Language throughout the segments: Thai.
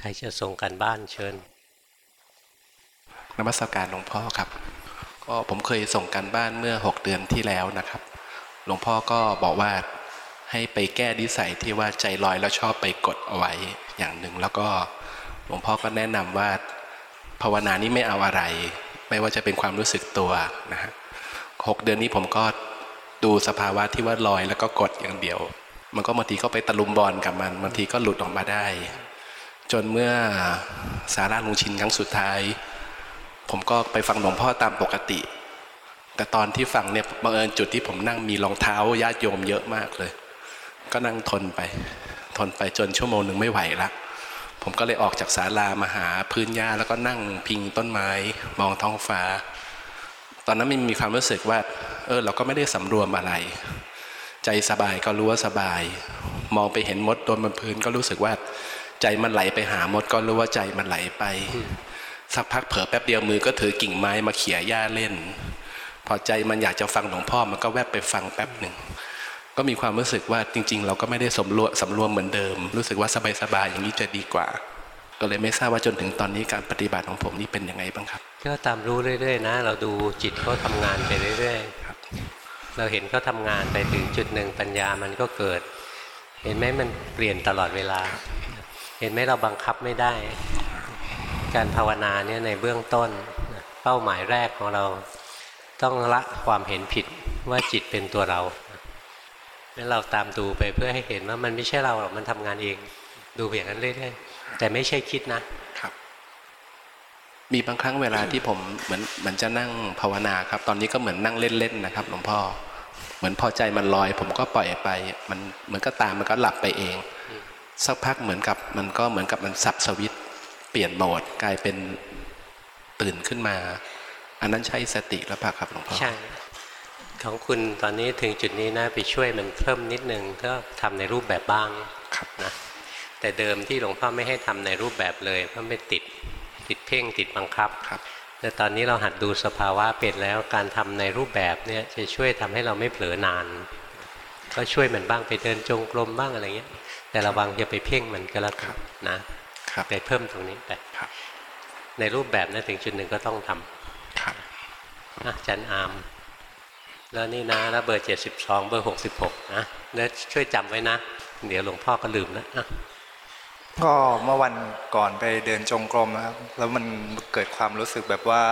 ใครจะส่งกันบ้านเชิญนมัสการหลวงพ่อครับ ก็ผมเคยส่งการบ้านเมื่อ 6 เดือนที่แล้วนะครับ หลวงพ่อก็บอกว่าให้ไปแก้นิสัยที่ว่าใจลอยแล้วชอบไปกดเอาไว้อย่างหนึ่ง แล้วก็หลวงพ่อก็แนะนำว่าภาวนานี้ไม่เอาอะไร ไม่ว่าจะเป็นความรู้สึกตัวนะฮะหกเดือนนี้ผมก็ดูสภาวะที่ว่าลอยแล้วก็กดอย่างเดียว มันก็บางทีก็ไปตะลุมบอลกับมันบางทีก็หลุดออกมาได้ จนเมื่อสาราลุงชินครั้งสุดท้าย ผมก็ไปฟังหลวงพ่อตามปกติ แต่ตอนที่ฟังเนี่ยบังเอิญจุดที่ผมนั่งมีรองเท้าญาติโยมเยอะมากเลย ก็นั่งทนไป ทนไปจนชั่วโมงหนึ่งไม่ไหวละผมก็เลยออกจากศาลามาหาพื้นหญ้าแล้วก็นั่งพิงต้นไม้มองท้องฟ้า ตอนนั้นมันมีความรู้สึกว่า เออ เราก็ไม่ได้สำรวมอะไร ใจสบายก็รู้ว่าสบาย มองไปเห็นมดโดนบนพื้นก็รู้สึกว่า ใจมันไหลไปหามดก็รู้ว่าใจมันไหลไป สักพักเผลอแป๊บเดียวมือก็ถือกิ่งไม้มาเขี่ยหญ้าเล่น พอใจมันอยากจะฟังหลวงพ่อมันก็แวบไปฟังแป๊บหนึ่งก็มีความรู้สึกว่าจริง ๆ เราก็ไม่ได้สมรวมสำรวมเหมือนเดิม รู้สึกว่าสบายๆอย่างนี้จะดีกว่า ก็เลยไม่ทราบว่าจนถึงตอนนี้การปฏิบัติของผมนี่เป็นยังไงบ้างครับ ก็ตามรู้เรื่อยๆนะ เราดูจิตเขาทำงานไปเรื่อยครับๆเราเห็นเขาทำงานไปถึงจุดหนึ่งปัญญามันก็เกิด เห็นไหมมันเปลี่ยนตลอดเวลา เห็นไหมเราบังคับไม่ได้ การภาวนาเนี่ยในเบื้องต้น เป้าหมายแรกของเราต้องละความเห็นผิดว่าจิตเป็นตัวเราแล้วเราตามดูไปเพื่อให้เห็นว่ามันไม่ใช่เราหรอกมันทำงานเอง ดูอย่างนั้นเรื่อยๆแต่ไม่ใช่คิดนะครับ มีบางครั้งเวลาที่ผมเหมือนเหมือนจะนั่งภาวนาครับ ตอนนี้ก็เหมือนนั่งเล่นๆนะครับ หลวงพ่อ เหมือนพอใจมันลอย ผมก็ปล่อยไป มันเหมือนก็ตามมันก็หลับไปเอง สักพักเหมือนกับมันก็เหมือนกับมันสับสวิตช์เปลี่ยนโหมดกลายเป็นตื่นขึ้นมา อันนั้นใช้สติแล้วปล่ะครับหลวงพ่อใช่ของคุณตอนนี้ถึงจุดนี้นะไปช่วยมันเพิ่มนิดนึงก็ทำในรูปแบบบ้างครับนะแต่เดิมที่หลวงพ่อไม่ให้ทำในรูปแบบเลยเพราะไม่ติดติดเพ่งติดบังคับครับแต่ตอนนี้เราหัดดูสภาวะเป็นแล้วการทำในรูปแบบเนี่ยจะช่วยทำให้เราไม่เผลอนาน ก็ช่วยมันบ้างไปเดินจงกรมบ้างอะไรเงี้ย แต่ระวังอย่าไปเพ่งมันก็แล้วกันนะครับไปเพิ่มตรงนี้ไปครับในรูปแบบนะถึงจุดหนึ่งก็ต้องทำครับอะจันอาม แล้วนี่นะแล้วเบอร์เจ็ดสิบสองเบอร์หกสิบหกนะแล้วช่วยจำไว้นะ เดี๋ยวหลวงพ่อก็ลืมแล้วอะก็เมื่อวันก่อนไปเดินจงกรมนะครับ แล้วมันเกิดความรู้สึกแบบว่า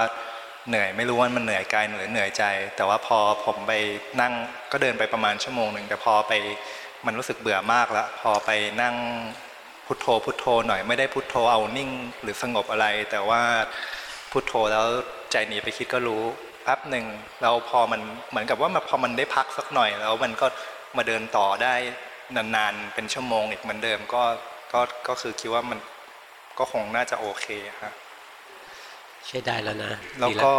เหนื่อยไม่รู้ว่ามันเหนื่อยกายเหนื่อยเหนื่อยใจ แต่ว่าพอผมไปนั่งก็เดินไปประมาณชั่วโมงหนึ่งแต่พอไป มันรู้สึกเบื่อมากแล้วพอไปนั่งพุทโธพุทโธหน่อยไม่ได้พุทโธเอานิ่งหรือสงบอะไร แต่ว่าพุทโธแล้วใจหนีไปคิดก็รู้แป๊บหนึ่งแล้วพอมันเหมือนกับว่ามันพอมันได้พักสักหน่อย แล้วมันก็มาเดินต่อได้นานๆเป็นชั่วโมงอีกเหมือนเดิมก็ก็ก็คือคิดว่ามันก็คงน่าจะโอเคฮะใช้ได้แล้วนะ แล้วดีก็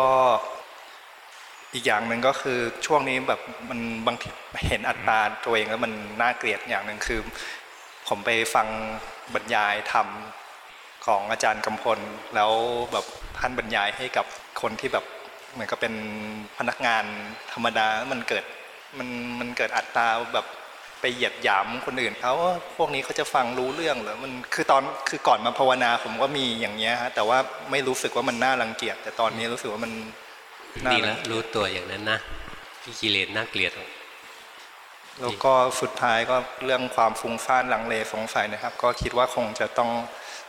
อีกอย่างหนึ่งก็คือช่วงนี้แบบมันบางทีเห็นอัตราตัวเองแล้วมันน่าเกลียดอย่างหนึ่งคือ ผมไปฟังบรรยายธรรมของอาจารย์กำพล แล้วแบบท่านบรรยายให้กับคนที่แบบเหมือนกับเป็นพนักงานธรรมดา มันเกิดมันมันเกิดอัตราแบบไปเหยียดหยามคนอื่นเขาพวกนี้เขาจะฟังรู้เรื่องเหรอมันคือตอนคือก่อนมาภาวนาผมก็มีอย่างเงี้ยฮะแต่ว่าไม่รู้สึกว่ามันน่ารังเกียจแต่ตอนนี้รู้สึกว่ามัน ดีรัแล้วงเกียจรู้ตัวอย่างนั้นนะที่กิเลสน่าเกลียดแล้วก็สุดท้ายก็เรื่องความฟุ้งซ่านลังเลสงสัยนะครับ ก็คิดว่าคงจะต้อง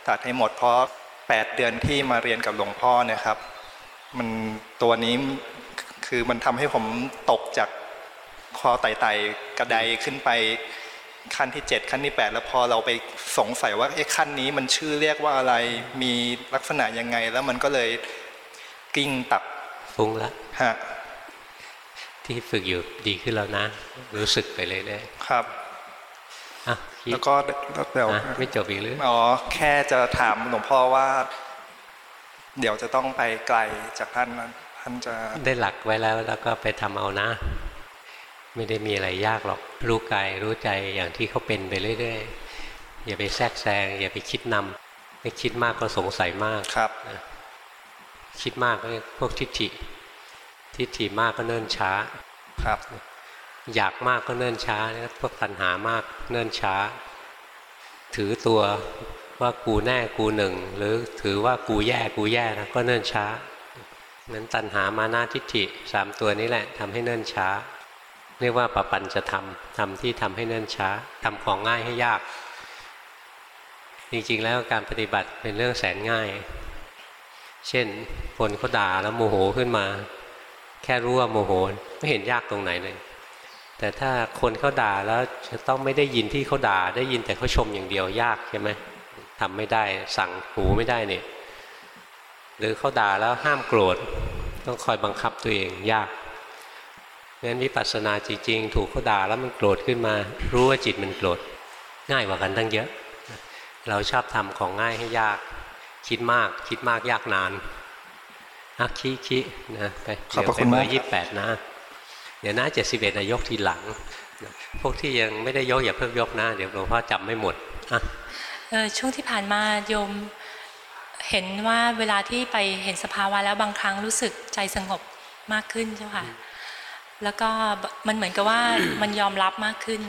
ตัดให้หมดเพราะ8เดือนที่มาเรียนกับหลวงพ่อเนะครับ มันตัวนี้คือมันทำให้ผมตกจากคอไต่ๆกระไดขึ้นไปขั้นที่ 7 ขั้นที่ 8 แล้วพอเราไปสงสัยว่าเอ๊ะขั้นนี้มันชื่อเรียกว่าอะไรมีลักษณะยังไง แล้วมันก็เลยกิ้งตัก ฟุ้งละฮะที่ฝึกอยู่ดีขึ้นแล้วนะ รู้สึกไปเลยเลยครับๆอะคิดแล้วก็เดี๋ยวอะไม่จบอีกหรืออ๋อแค่จะถามหลวงพ่อว่า เดี๋ยวจะต้องไปไกลจากท่านนะท่านจะได้หลักไว้แล้ว แล้วก็ไปทำเอานะ ไม่ได้มีอะไรยากหรอกรู้กายรู้ใจอย่างที่เขาเป็นไปเรื่อยๆอย่าไปแทรกแซงอย่าไปคิดนำไม่คิดมากก็สงสัยมากครับ คิดมากก็พวกทิฏฐิ ทิฏฐิมากก็เนิ่นช้า ครับ อยากมากก็เนิ่นช้าพวกตัณหามากเนิ่นช้า ถือตัวว่ากูแน่กูหนึ่ง หรือถือว่ากูแย่กูแย่นะก็เนิ่นช้านั้นตัณหามานาทิฏฐิสามตัวนี้แหละทำให้เนิ่นช้า เรียกว่าปปัญจะทำทำที่ทำให้เนิ่นช้าทำของง่ายให้ยาก จริงๆแล้วการปฏิบัติเป็นเรื่องแสนง่าย เช่น คนเขาด่าแล้วโมโหขึ้นมา แค่รู้ว่าโมโหไม่เห็นยากตรงไหนเลย แต่ถ้าคนเขาด่าแล้วจะต้องไม่ได้ยินที่เขาด่า ได้ยินแต่เขาชมอย่างเดียวยากใช่ไหมทำไม่ได้สั่งหูไม่ได้เนี่ยหรือเขาด่าแล้วห้ามโกรธต้องคอยบังคับตัวเองยากงั้นวิปัสสนาจริงๆ ถูกเขาด่าแล้วมันโกรธขึ้นมา รู้ว่าจิตมันโกรธง่ายกว่ากันตั้งเยอะ เราชอบทำของง่ายให้ยาก คิดมากคิดมากยากนานอะขี้ขี้นะไปขอบเดี๋ยวพระไปคุณเบอมากร์ยี่แปดนะเดี๋ยวนะเจ็ดสิบเอ็ดยกทีหลัง พวกที่ยังไม่ได้ยกอย่าเพิ่งยกนะ เดี๋ยวหลวงพ่อจำไม่หมดอะเออช่วงที่ผ่านมาโยมเห็นว่าเวลาที่ไปเห็นสภาวะแล้วบางครั้งรู้สึกใจสงบมากขึ้นเจ้าค่ะ แล้วก็มันเหมือนกับว่ามันยอมรับมากขึ้น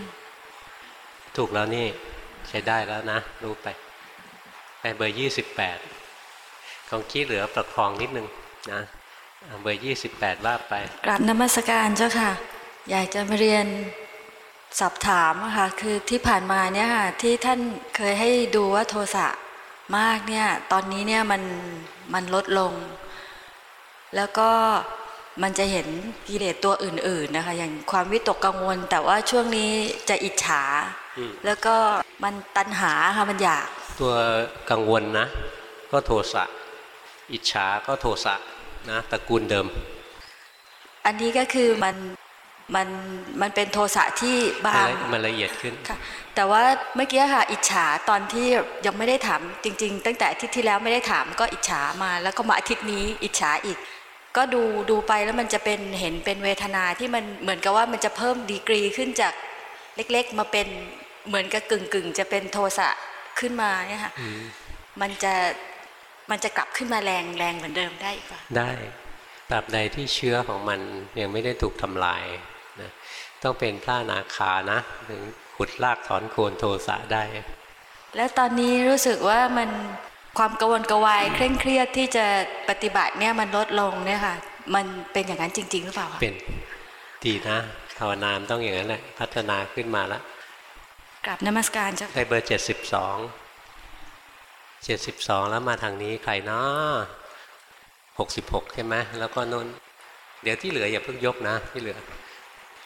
ถูกแล้วนี่ใช้ได้แล้วนะรู้ไป ไปเบอร์ยี่สิบแปดของกี้เหลือประคองนิดนึงนะเอาเบอร์ยี่สิบแปดว่าไปกราบนมัสการเจ้าค่ะ อยากจะมาเรียนสอบถามอะค่ะคือที่ผ่านมาเนี่ยค่ะที่ท่านเคยให้ดูว่าโทสะมากเนี่ยตอนนี้เนี่ยมันมันลดลง แล้วก็มันจะเห็นกิเลสตัวอื่น ๆนะคะ อย่างความวิตกกังวล แต่ว่าช่วงนี้จะอิจฉาอืมแล้วก็มันตัณหาค่ะมันอยาก ตัวกังวลนะ ก็โทสะอิจฉาก็โทสะนะตระกูลเดิม อันนี้ก็คือมันมันมันเป็นโทสะที่บางมันละเอียดขึ้นค่ะแต่ว่าเมื่อกี้ค่ะอิจฉาตอนที่ยังไม่ได้ถามจริง ๆ ตั้งแต่อาทิตย์ที่แล้วไม่ได้ถามก็อิจฉามา แล้วก็มาอาทิตย์นี้อิจฉาอีก ก็ดูดูไปแล้วมันจะเป็นเห็นเป็นเวทนาที่มันเหมือนกับว่ามันจะเพิ่มดีกรีขึ้นจากเล็กๆมาเป็นเหมือนกับกึ่งกึ่งๆจะเป็นโทสะ ขึ้นมาเนี่ยค่ะมันจะมันจะกลับขึ้นมาแรงแรงเหมือนเดิมได้อีกป่ะได้ตราบใดที่เชื้อของมันยังไม่ได้ถูกทำลายนะต้องเป็นพระอนาคานะถึงขุดลากถอนโคนโทสะได้ แล้วตอนนี้รู้สึกว่ามันความกังวลกระวายเคร่งเครียดที่จะปฏิบัติเนี่ยมันลดลงเนี่ยค่ะ มันเป็นอย่างนั้นจริง ๆ หรือเปล่าคะเป็นดีนะภาวนามนต้องอย่างนั้นแหละพัฒนาขึ้นมาแล้ว กราบนมัสการเจ้าได้เบอร์เจ็ดสิบสองเจ็ดสิบสองแล้วมาทางนี้ใครเนาะหกสิบหกใช่ไหมแล้วก็นนเดี๋ยวที่เหลืออย่าเพิ่งยกนะที่เหลือ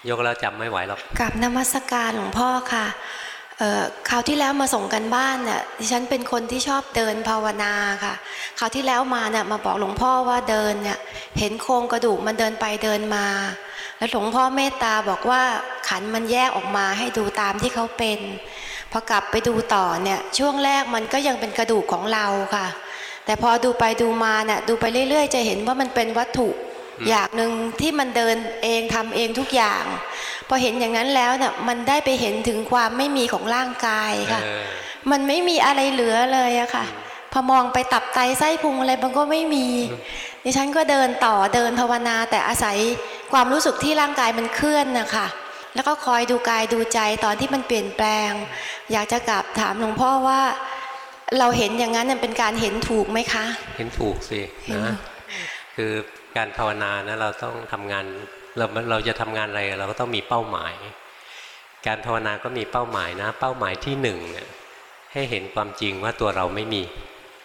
ยกแล้วจำไม่ไหวหรอกกับนมัสการหลวงพ่อค่ะเอ่อ คราวที่แล้วมาส่งกันบ้านเนี่ยดิฉันเป็นคนที่ชอบเดินภาวนาค่ะคราวที่แล้วมาเนี่ยมาบอกหลวงพ่อว่าเดินเนี่ยเห็นโครงกระดูกมันเดินไปเดินมา แล้วหลวงพ่อเมตตาบอกว่าขันมันแยกออกมาให้ดูตามที่เขาเป็นพอกลับไปดูต่อเนี่ยช่วงแรกมันก็ยังเป็นกระดูกของเราค่ะ แต่พอดูไปดูมาเนี่ยดูไปเรื่อย ๆ จะเห็นว่ามันเป็นวัตถุ อย่างหนึ่งที่มันเดินเองทำเองทุกอย่าง พอเห็นอย่างนั้นแล้วเนี่ยมันได้ไปเห็นถึงความไม่มีของร่างกายค่ะเออมันไม่มีอะไรเหลือเลยอะค่ะ พอมองไปตับไตไส้พุงอะไรมันก็ไม่มีดิฉันก็เดินต่อเดินภาวนา แต่อาศัยความรู้สึกที่ร่างกายมันเคลื่อนนะคะแล้วก็คอยดูกายดูใจตอนที่มันเปลี่ยนแปลง อยากจะกลับถามหลวงพ่อว่า เราเห็นอย่างนั้นเนี่ยเป็นการเห็นถูกไหมคะ เห็นถูกสิเห็นนะคือ การภาวนานะเราต้องทำงานเราเราจะทำงานอะไรเราก็ต้องมีเป้าหมาย การภาวนาก็มีเป้าหมายนะ เป้าหมายที่หนึ่งเนี่ยให้เห็นความจริงว่าตัวเราไม่มี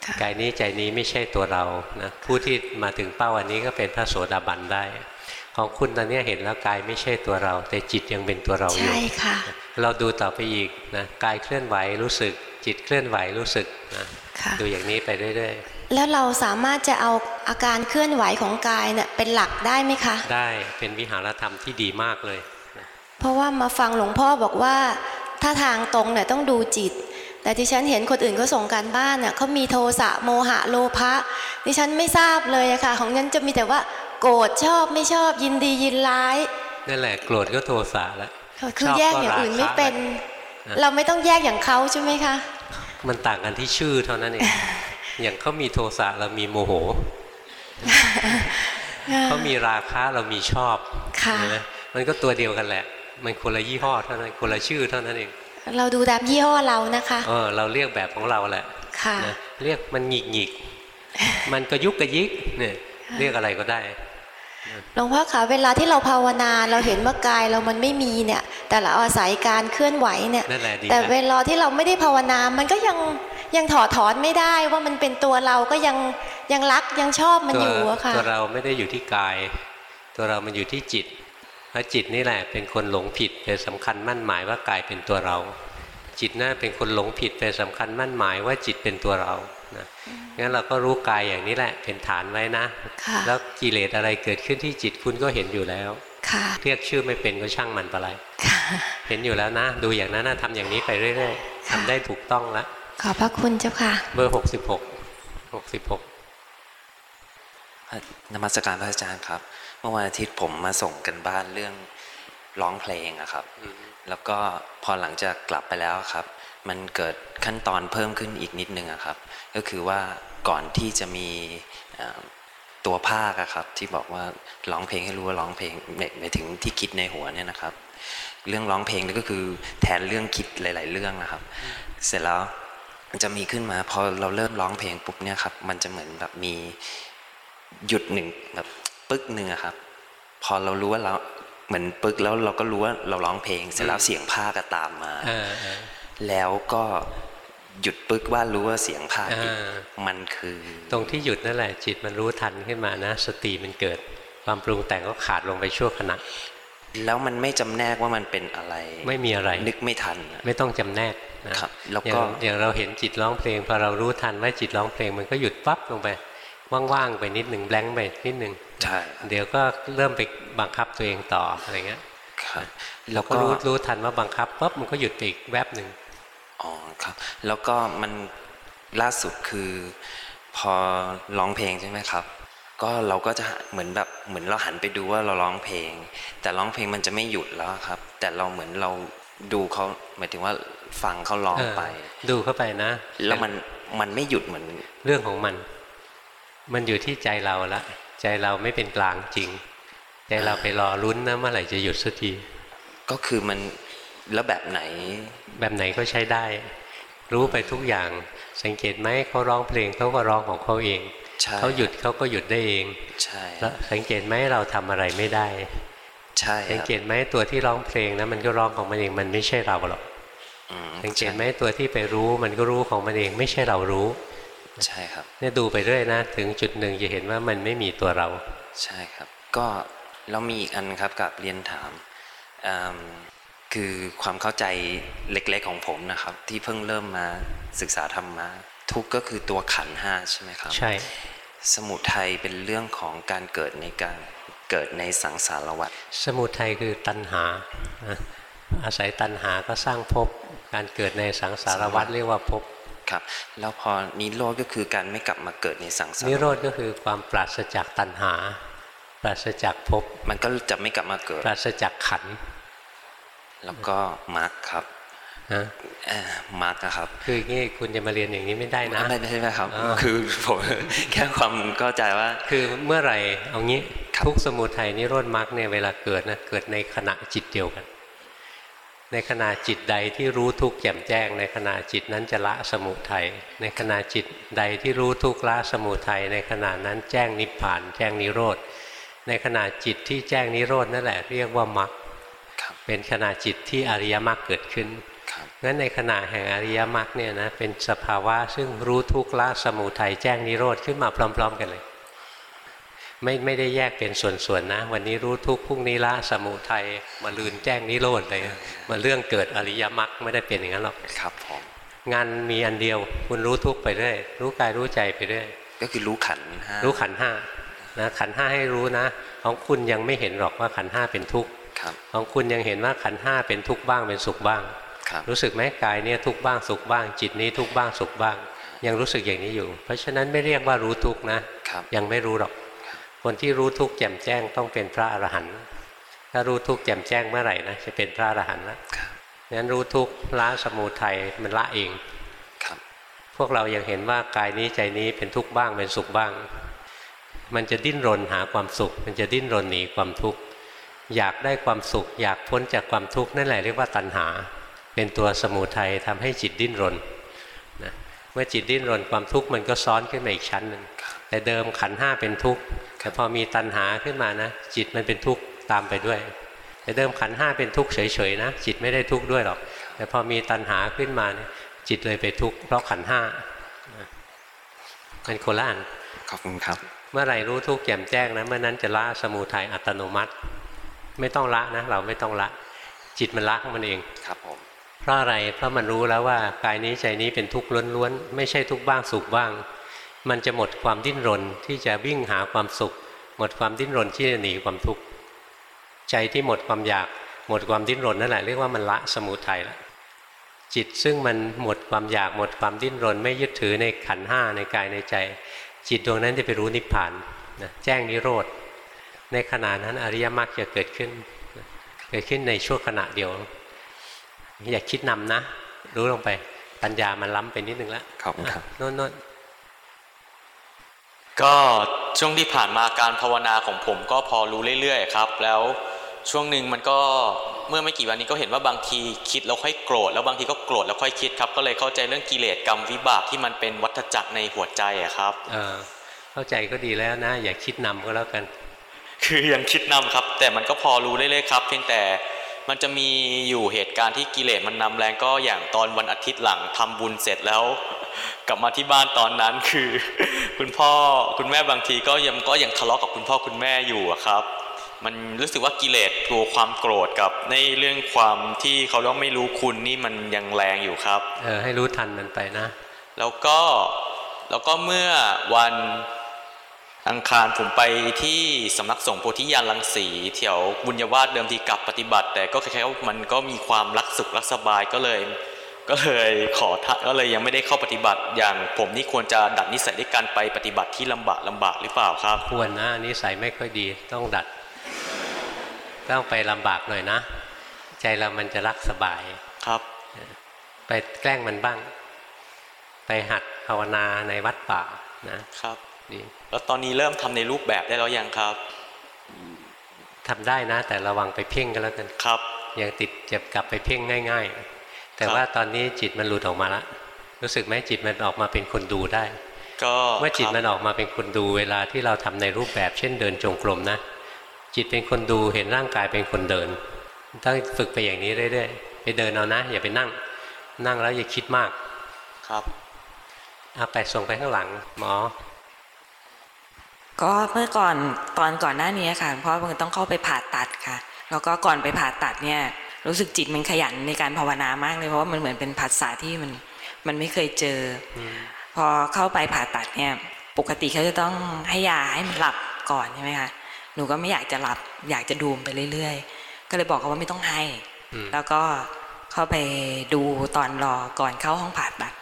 ค่ะกายนี้ใจนี้ไม่ใช่ตัวเรานะผู้ที่มาถึงเป้าอันนี้ก็เป็นพระโสดาบันได้ ของคุณตอนนี้เห็นแล้วกายไม่ใช่ตัวเรา แต่จิตยังเป็นตัวเราอยู่ใช่ค่ะเราดูต่อไปอีกนะกายเคลื่อนไหวรู้สึกจิตเคลื่อนไหวรู้สึกนะค่ะดูอย่างนี้ไปเรื่อย แล้วเราสามารถจะเอาอาการเคลื่อนไหวของกายเนี่ยเป็นหลักได้ไหมคะๆได้เป็นวิหารธรรมที่ดีมากเลยนะเพราะว่ามาฟังหลวงพ่อบอกว่า ถ้าทางตรงเนี่ยต้องดูจิต แต่ที่ฉันเห็นคนอื่นเขาส่งการบ้านเนี่ยเขามีโทสะโมหะโลภะดิฉันไม่ทราบเลยอะค่ะ ของฉันจะมีแต่ว่า โกรธชอบไม่ชอบยินดียินร้ายนั่นแหละโกรธก็โทสะแล้วคือชอบแยกอย่างอื่นไม่เป็นก็ราคะเราไม่ต้องแยกอย่างเขาใช่ไหมคะ มันต่างกันที่ชื่อเท่านั้นเอง อย่างเขามีโทสะเรามีโมโหเขามีราคะเรามีชอบค่ะเห็นไหมมันก็ตัวเดียวกันแหละ มันคนละยี่ห้อเท่านั้นคนละชื่อเท่านั้นเองเราดูตามยี่ห้อเรานะคะเออเราเรียกแบบของเราแหละค่ะนะเรียกมันหงิกหงิกมันกระยุกกระยิกเนี่ยเรียกอะไรก็ได้หลวงพ่อคะเวลาที่เราภาวนาเราเห็นว่ากายเรามันไม่มีเนี่ย แต่เราอาศัยการเคลื่อนไหวเนี่ยนั่นแหละดีแต่นะเวลาที่เราไม่ได้ภาวนามันก็ยัง ยังถอดถอนไม่ได้ว่ามันเป็นตัวเราก็ยังยังรักยังชอบมันตัวอยู่อะค่ะตัวเราไม่ได้อยู่ที่กาย ตัวเรามันอยู่ที่จิตเพราะจิตนี่แหละเป็นคนหลงผิดไปสำคัญมั่นหมายว่ากายเป็นตัวเรา จิตน่าเป็นคนหลงผิดไปสำคัญมั่นหมายว่าจิตเป็นตัวเรานะงั้นเราก็รู้กายอย่างนี้แหละเป็นฐานไว้นะค่ะแล้วกิเลสอะไรเกิดขึ้นที่จิตคุณก็เห็นอยู่แล้วค่ะเรียกชื่อไม่เป็นก็ช่างมันไปเลยค่ะเห็นอยู่แล้วนะ ดูอย่างนั้นนะทำอย่างนี้ไปเรื่อยๆค่ะทำได้ถูกต้องแล้ว ขอบพระคุณเจ้าค่ะ เบอร์หกสิบหกหกสิบหกนมัสการพระอาจารย์ครับ เมื่อวันอาทิตย์ผมมาส่งกันบ้านเรื่องร้องเพลงอะครับ แล้วก็พอหลังจากกลับไปแล้วครับ มันเกิดขั้นตอนเพิ่มขึ้นอีกนิดนึงอะครับ ก็คือว่าก่อนที่จะมีเอ่อตัวภาคอะครับ ที่บอกว่าร้องเพลงให้รู้ว่าร้องเพลงหมายหมายถึงที่คิดในหัวเนี่ยนะครับ เรื่องร้องเพลงนี่ก็คือแทนเรื่องคิดหลาย ๆ เรื่องนะครับ เสร็จแล้ว มันจะมีขึ้นมาพอเราเริ่มร้องเพลงปุ๊บเนี่ยครับ มันจะเหมือนแบบมีหยุดหนึ่งแบบปึ๊กหนึ่งอะครับ พอเรารู้ว่าเราเหมือนปึ๊กแล้วเราก็รู้ว่าเราร้องเพลง เสร็จแล้วเสียงภาคก็ตามมาเออเออแล้วก็หยุดปึ๊กว่ารู้ว่าเสียงภาคอีกอ่ามันคือ ตรงที่หยุดนั่นแหละ จิตมันรู้ทันขึ้นมานะ สติมันเกิด ความปรุงแต่งก็ขาดลงไปชั่วขณะแล้วมันไม่จำแนกว่ามันเป็นอะไร ไม่มีอะไร นึกไม่ทันอะไม่ต้องจำแนก นะครับแล้วอย่าก็งอย่างเราเห็นจิตร้องเพลงพอเรารู้ทันว่าจิตร้องเพลงมันก็หยุดปั๊บลงไปว่างๆไปนิดหนึ่งแบงค์ไปนิดหนึ่งใช่เดี๋ยวก็เริ่มไปบังคับตัวเองต่ออะไรเงี้ยครับเราแล้วก็ก็รู้รู้ทันว่าบังคับปั๊บมันก็หยุดไปอีกแวบหนึ่งอ๋อครับ แล้วก็มันล่าสุดคือ พอร้องเพลงใช่ไหมครับ ก็เราก็จะเหมือนแบบเหมือนเราหันไปดูว่าเราร้องเพลง แต่ร้องเพลงมันจะไม่หยุดแล้วครับ แต่เราเหมือนเราดูเขาหมายถึงว่า ฟังเขาร้องไปเออดูเข้าไปนะ แล้วมันมันไม่หยุดเหมือนเรื่องของมัน มันอยู่ที่ใจเราละใจเราไม่เป็นกลางจริง ใจเราไปรอลุ้นนะเมื่อไหร่จะหยุดสักที ก็คือมันแล้วแบบไหน แบบไหนก็ใช้ได้ รู้ไปทุกอย่างสังเกตไหมเขาร้องเพลงเขาก็ร้องของเขาเองใช่เขาหยุดเขาก็หยุดได้เองใช่แล้วสังเกตไหมเราทำอะไรไม่ได้ ใช่สังครับเกตไหมตัวที่ร้องเพลงนะมันก็ร้องของมันเองมันไม่ใช่เราหรอกอืม สังเกตไหมตัวที่ไปรู้มันก็รู้ของมันเองไม่ใช่เรารู้ ใช่ครับเนี่ยดูไปเรื่อยนะ ถึงจุดหนึ่งจะเห็นว่ามันไม่มีตัวเรา ใช่ครับ ก็แล้วมีอีกอันครับกับเรียนถามอืมคือความเข้าใจเล็กๆของผมนะครับ ที่เพิ่งเริ่มมาศึกษาธรรมะทุกข์ก็คือตัวขันธ์ห้าใช่ไหมครับ ใช่ สมุทัยเป็นเรื่องของการเกิดในการเกิดในสังสารวัฏสมุทัยคือตัณหานะอาศัยตัณหาก็สร้างภพ การเกิดในสังสารวัฏเรียกว่าภพครับแล้วพอนิโรธก็คือการไม่กลับมาเกิดในสังสารนิโรวัฏธก็คือความปราศจากตัณหา ปราศจากภพมันก็จะไม่กลับมาเกิด ปราศจากขันธ์แล้วก็มรรคครับนะเอ่อมรรคนะครับ คืออย่างนี้คุณจะมาเรียนอย่างนี้ไม่ได้นะ ไม่ไม่ใช่ไหมครับอ่าคือผมแค่ความเข้าใจว่า คือเมื่อไหร่เอางี้ครับทุกสมุทัยนิโรธมรรคเนี่ยเวลาเกิดนะเกิดในขณะจิตเดียวกัน ในขณะจิตใดที่รู้ทุกข์แจ่มแจ้ง ในขณะจิตนั้นจะละสมุทัยในขณะจิตใดที่รู้ทุกข์ละสมุทัยในขณะนั้นแจ้งนิพพาน แจ้งนิโรธในขณะจิตที่แจ้งนิโรธนั่นแหละเรียกว่ามรรคครับเป็นขณะจิตที่อริยมรรคเกิดขึ้นครับงั้นในขณะแห่งอริยมรรคเนี่ยนะเป็นสภาวะซึ่งรู้ทุกข์ละสมุทัยแจ้งนิโรธขึ้นมาพร้อม ๆ กันเลย ไม่ไม่ได้แยกเป็นส่วนๆนะ วันนี้รู้ทุกข์พรุ่งนี้ละสมุทัยมาลืนแจ้งนิโรธเลยมาเรื่องเกิดอริยมรรคไม่ได้เป็นอย่างนั้นหรอกครับผมงานมีอันเดียว คุณรู้ทุกข์ไปเรื่อยรู้กายรู้ใจไปเรื่อยก็คือรู้ขันธ์ห้ารู้ขันธ์ห้านะขันธ์ห้าให้รู้นะ ของคุณยังไม่เห็นหรอกว่าขันธ์ห้าเป็นทุกข์ครับของคุณยังเห็นว่าขันธ์ห้าเป็นทุกข์บ้างเป็นสุขบ้างครับรู้สึกไหมกายเนี่ยทุกข์บ้างสุขบ้าง จิตนี้ทุกข์บ้างสุขบ้าง ยังรู้สึกอย่างนี้อยู่ เพราะฉะนั้นไม่เรียกว่ารู้ทุกข์นะครับยังไม่รู้หรอก คนที่รู้ทุกข์แจ่มแจ้งต้องเป็นพระอรหันต์ถ้ารู้ทุกข์แจ่มแจ้งเมื่อไหร่นะจะเป็นพระอรหันต์แล้วครับงั้นรู้ทุกข์ละสมุทัยมันละเองครับ พวกเรายังเห็นว่ากายนี้ใจนี้เป็นทุกข์บ้างเป็นสุขบ้าง มันจะดิ้นรนหาความสุข มันจะดิ้นรนหนีความทุกข์อยากได้ความสุข อยากพ้นจากความทุกข์นั่นแหละเรียกว่าตัณหา เป็นตัวสมุทัยทำให้จิตดิ้นรนนะเมื่อจิตดิ้นรนความทุกข์มันก็ซ้อนขึ้นมาอีกชั้นหนึ่งแต่เดิมขันธ์ห้าเป็นทุกข์ แต่พอมีตัณหาขึ้นมานะ จิตมันเป็นทุกข์ตามไปด้วยแต่เดิมขันธ์ห้าเป็นทุกข์เฉยๆนะ จิตไม่ได้ทุกข์ด้วยหรอก แต่พอมีตัณหาขึ้นมาเนี่ยจิตเลยไปทุกข์เพราะขันธ์ห้านะมันโคละอันขอบคุณครับ เมื่อไหร่รู้ทุกข์แจ่มแจ้งนะเมื่อนั้นจะละสมุทัยอัตโนมัติ ไม่ต้องละนะ เราไม่ต้องละ จิตมันละของมันเองครับผมเพราะอะไรเพราะมันรู้แล้วว่ากายนี้ใจนี้เป็นทุกข์ล้วนๆไม่ใช่ทุกข์บ้างสุขบ้าง มันจะหมดความดิ้นรนที่จะวิ่งหาความสุข หมดความดิ้นรนที่จะหนีความทุกข์ใจที่หมดความอยากหมดความดิ้นรนนั่นแหละเรียกว่ามันละสมุทัยแล้วจิตซึ่งมันหมดความอยากหมดความดิ้นรน ไม่ยึดถือในขันธ์ห้าในกายในใจ จิตดวงนั้นจะไปรู้นิพพานนะแจ้งนิโรธในขณะนั้นอริยมรรคจะเกิดขึ้นนะเกิดขึ้นในชั่วขณะเดียว อย่าคิดนำนะ รู้ลงไปปัญญามันล้ำไปนิดนึงแล้วขอบคุณครับโน่นโน่น ก็ช่วงที่ผ่านมาการภาวนาของผมก็พอรู้เรื่อยๆครับ แล้วช่วงหนึ่งมันก็เมื่อไม่กี่วันนี้ก็เห็นว่าบางทีคิดแล้วค่อยโกรธแล้วบางทีก็โกรธแล้วค่อยคิดครับ ก็เลยเข้าใจเรื่องกิเลสกรรมวิบากที่มันเป็นวัฏจักรในหัวใจอะครับเออเข้าใจก็ดีแล้วนะ อย่าคิดนำก็แล้วกัน คือยังคิดนำครับ แต่มันก็พอรู้เรื่อยๆครับ เพียงแต่มันจะมีอยู่เหตุการณ์ที่กิเลสมันนำแรงก็อย่างตอนวันอาทิตย์หลังทำบุญเสร็จแล้ว กลับมาที่บ้านตอนนั้นคือ คุณพ่อคุณแม่บางทีก็ยังก็ยังทะเลาะกับคุณพ่อคุณแม่อยู่อะครับ มันรู้สึกว่ากิเลสตัวความโกรธกับในเรื่องความที่เขาเรียกว่าไม่รู้คุณนี่มันยังแรงอยู่ครับเออให้รู้ทันมันไปนะ แล้วก็แล้วก็เมื่อวันอังคารผมไปที่สำนักสงฆ์โพธิญาณรังสีแถวบุญญาวาสเดิมทีกลับปฏิบัติ แต่ก็คล้ายๆว่ามันก็มีความรักสุขรักสบายก็เลย ก็เลยขอทะก็เลยยังไม่ได้เข้าปฏิบัติอย่างผมนี่ควรจะดัดนิสัยด้วยการไปปฏิบัติที่ลำบากลำบากหรือเปล่าครับ ควรนะนิสัยไม่ค่อยดีต้องดัด ต้องไปลำบากหน่อยนะ ใจเรามันจะรักสบายครับ ไปแกล้งมันบ้าง ไปหัดภาวนาในวัดป่านะครับดีแล้วตอนนี้เริ่มทำในรูปแบบได้แล้วยังครับทำได้นะ แต่ระวังไปเพ่งกันแล้วกันครับยังติดเจ็บกลับไปเพ่งง่าย ๆ แต่ครับว่าตอนนี้จิตมันหลุดออกมาละรู้สึกไหมจิตมันออกมาเป็นคนดูได้ ก็เมื่อจิตครับมันออกมาเป็นคนดูเวลาที่เราทำในรูปแบบ เช่นเดินจงกรมนะ จิตเป็นคนดูเห็นร่างกายเป็นคนเดินต้องฝึกไปอย่างนี้เรื่อยๆไปเดินเอานะ อย่าไปนั่ง นั่งแล้วอย่าคิดมากครับเอาไปส่งไปข้างหลังหมอ ก็เมื่อก่อนตอนก่อนหน้านี้ค่ะ เพราะมันต้องเข้าไปผ่าตัดค่ะ แล้วก็ก่อนไปผ่าตัดเนี่ย รู้สึกจิตมันขยันในการภาวนามากเลยเพราะว่ามันเหมือนเป็นภาษาที่มันมันไม่เคยเจออพอเข้าไปผ่าตัดเนี่ยปกติเขาจะต้องให้ยาให้มันหลับก่อนใช่ไหมคะหนูก็ไม่อยากจะหลับอยากจะดูมไปเรื่อย ๆ ก็เลยบอกเขาว่าไม่ต้องให้อืมแล้วก็เข้าไปดูตอนรอก่อนเข้าห้องผ่าตัด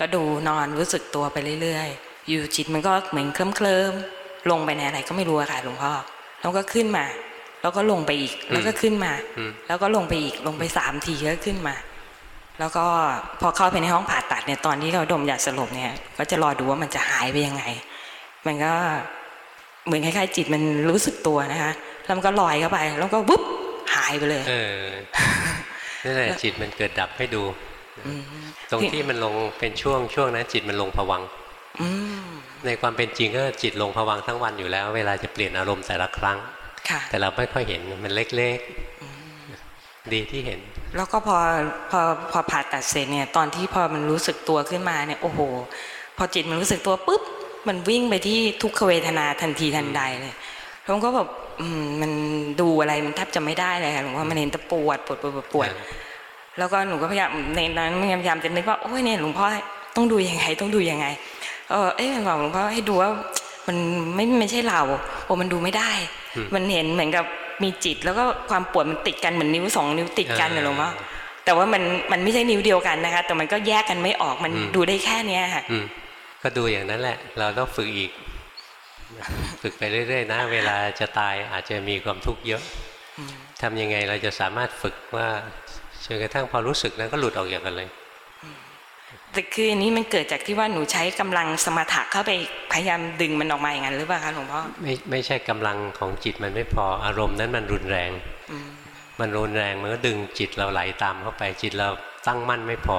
ก็ดูนอนรู้สึกตัวไปเรื่อยๆ อยู่จิตมันก็เหมือนเคลิ้มเคลิมๆลงไปในอะไรก็ไม่รู้อะค่ะหลวงพ่อแล้วก็ขึ้นมา แล้วก็ลงไปอีก แล้วก็ขึ้นมาอืมแล้วก็ลงไปอีกลงไปสามทีก็ขึ้นมา แล้วก็พอเข้าไปในห้องผ่าตัดเนี่ยตอนที่เขาดมยาสลบเนี่ย ก็จะรอดูว่ามันจะหายไปยังไง มันก็เหมือนคล้ายๆจิตมันรู้สึกตัวนะคะแล้วมันก็ลอยเข้าไป แล้วก็วุ๊บหายไปเลย เออนั่นแหละจิตมันเกิดดับให้ดูอืมตรงที่มันลงเป็นช่วงช่วงนั้นจิตมันลงผวังค์อืมในความเป็นจริงก็จิตลงผวังค์ทั้งวันอยู่แล้ว เวลาจะเปลี่ยนอารมณ์แต่ละครั้งค่ะ แต่เราไม่ค่อยเห็นมันเล็กๆ ดีที่เห็น แล้วก็พอพอพอผ่าตัดเสร็จเนี่ยตอนที่พอมันรู้สึกตัวขึ้นมาเนี่ยโอ้โห พอจิตมันรู้สึกตัวปุ๊บมันวิ่งไปที่ทุกขเวทนาทันทีทันใดเลยผมก็แบบอืมมันดูอะไรมันแทบจะไม่ได้เลยค่ะหลวงพ่อมันเห็นแต่ปวดปวดปวดปวดปวด แล้วก็หนูก็พยายามในนั้นพยายามจะนึกว่าโอ้ยเนี่ยหลวงพ่อต้องดูยังไงต้องดูยังไง เออเอ๊ะมันบอกหลวงพ่อให้ดูว่า มันไม่ไม่ใช่เราโอ้มันดูไม่ได้อืมมันเห็นเหมือนกับมีจิต แล้วก็ความปวดมันติดกันเหมือนนิ้วสองนิ้วติดกันเออนะหลวงพ่อแต่ว่ามันมันไม่ใช่นิ้วเดียวกันนะคะ แต่มันก็แยกกันไม่ออกมันอืมดูได้แค่เนี้ยค่ะอืมก็ดูอย่างนั้นแหละ เราต้องฝึกอีก ฝึกไปเรื่อยๆนะ เวลาจะตายอาจจะมีความทุกข์เยอะทำยังไงเราจะสามารถฝึกว่าจนกระทั่งพอรู้สึกนั้นก็หลุดออกจากกันเลย แต่คืออันนี้มันเกิดจากที่ว่าหนูใช้กำลังสมถะเข้าไปพยายามดึงมันออกมาอย่างนั้นหรือเปล่าคะหลวงพ่อไม่ไม่ใช่กำลังของจิตมันไม่พออารมณ์นั้นมันรุนแรง มันรุนแรงมันก็ดึงจิตเราไหลตามเข้าไปจิตเราตั้งมั่นไม่พอ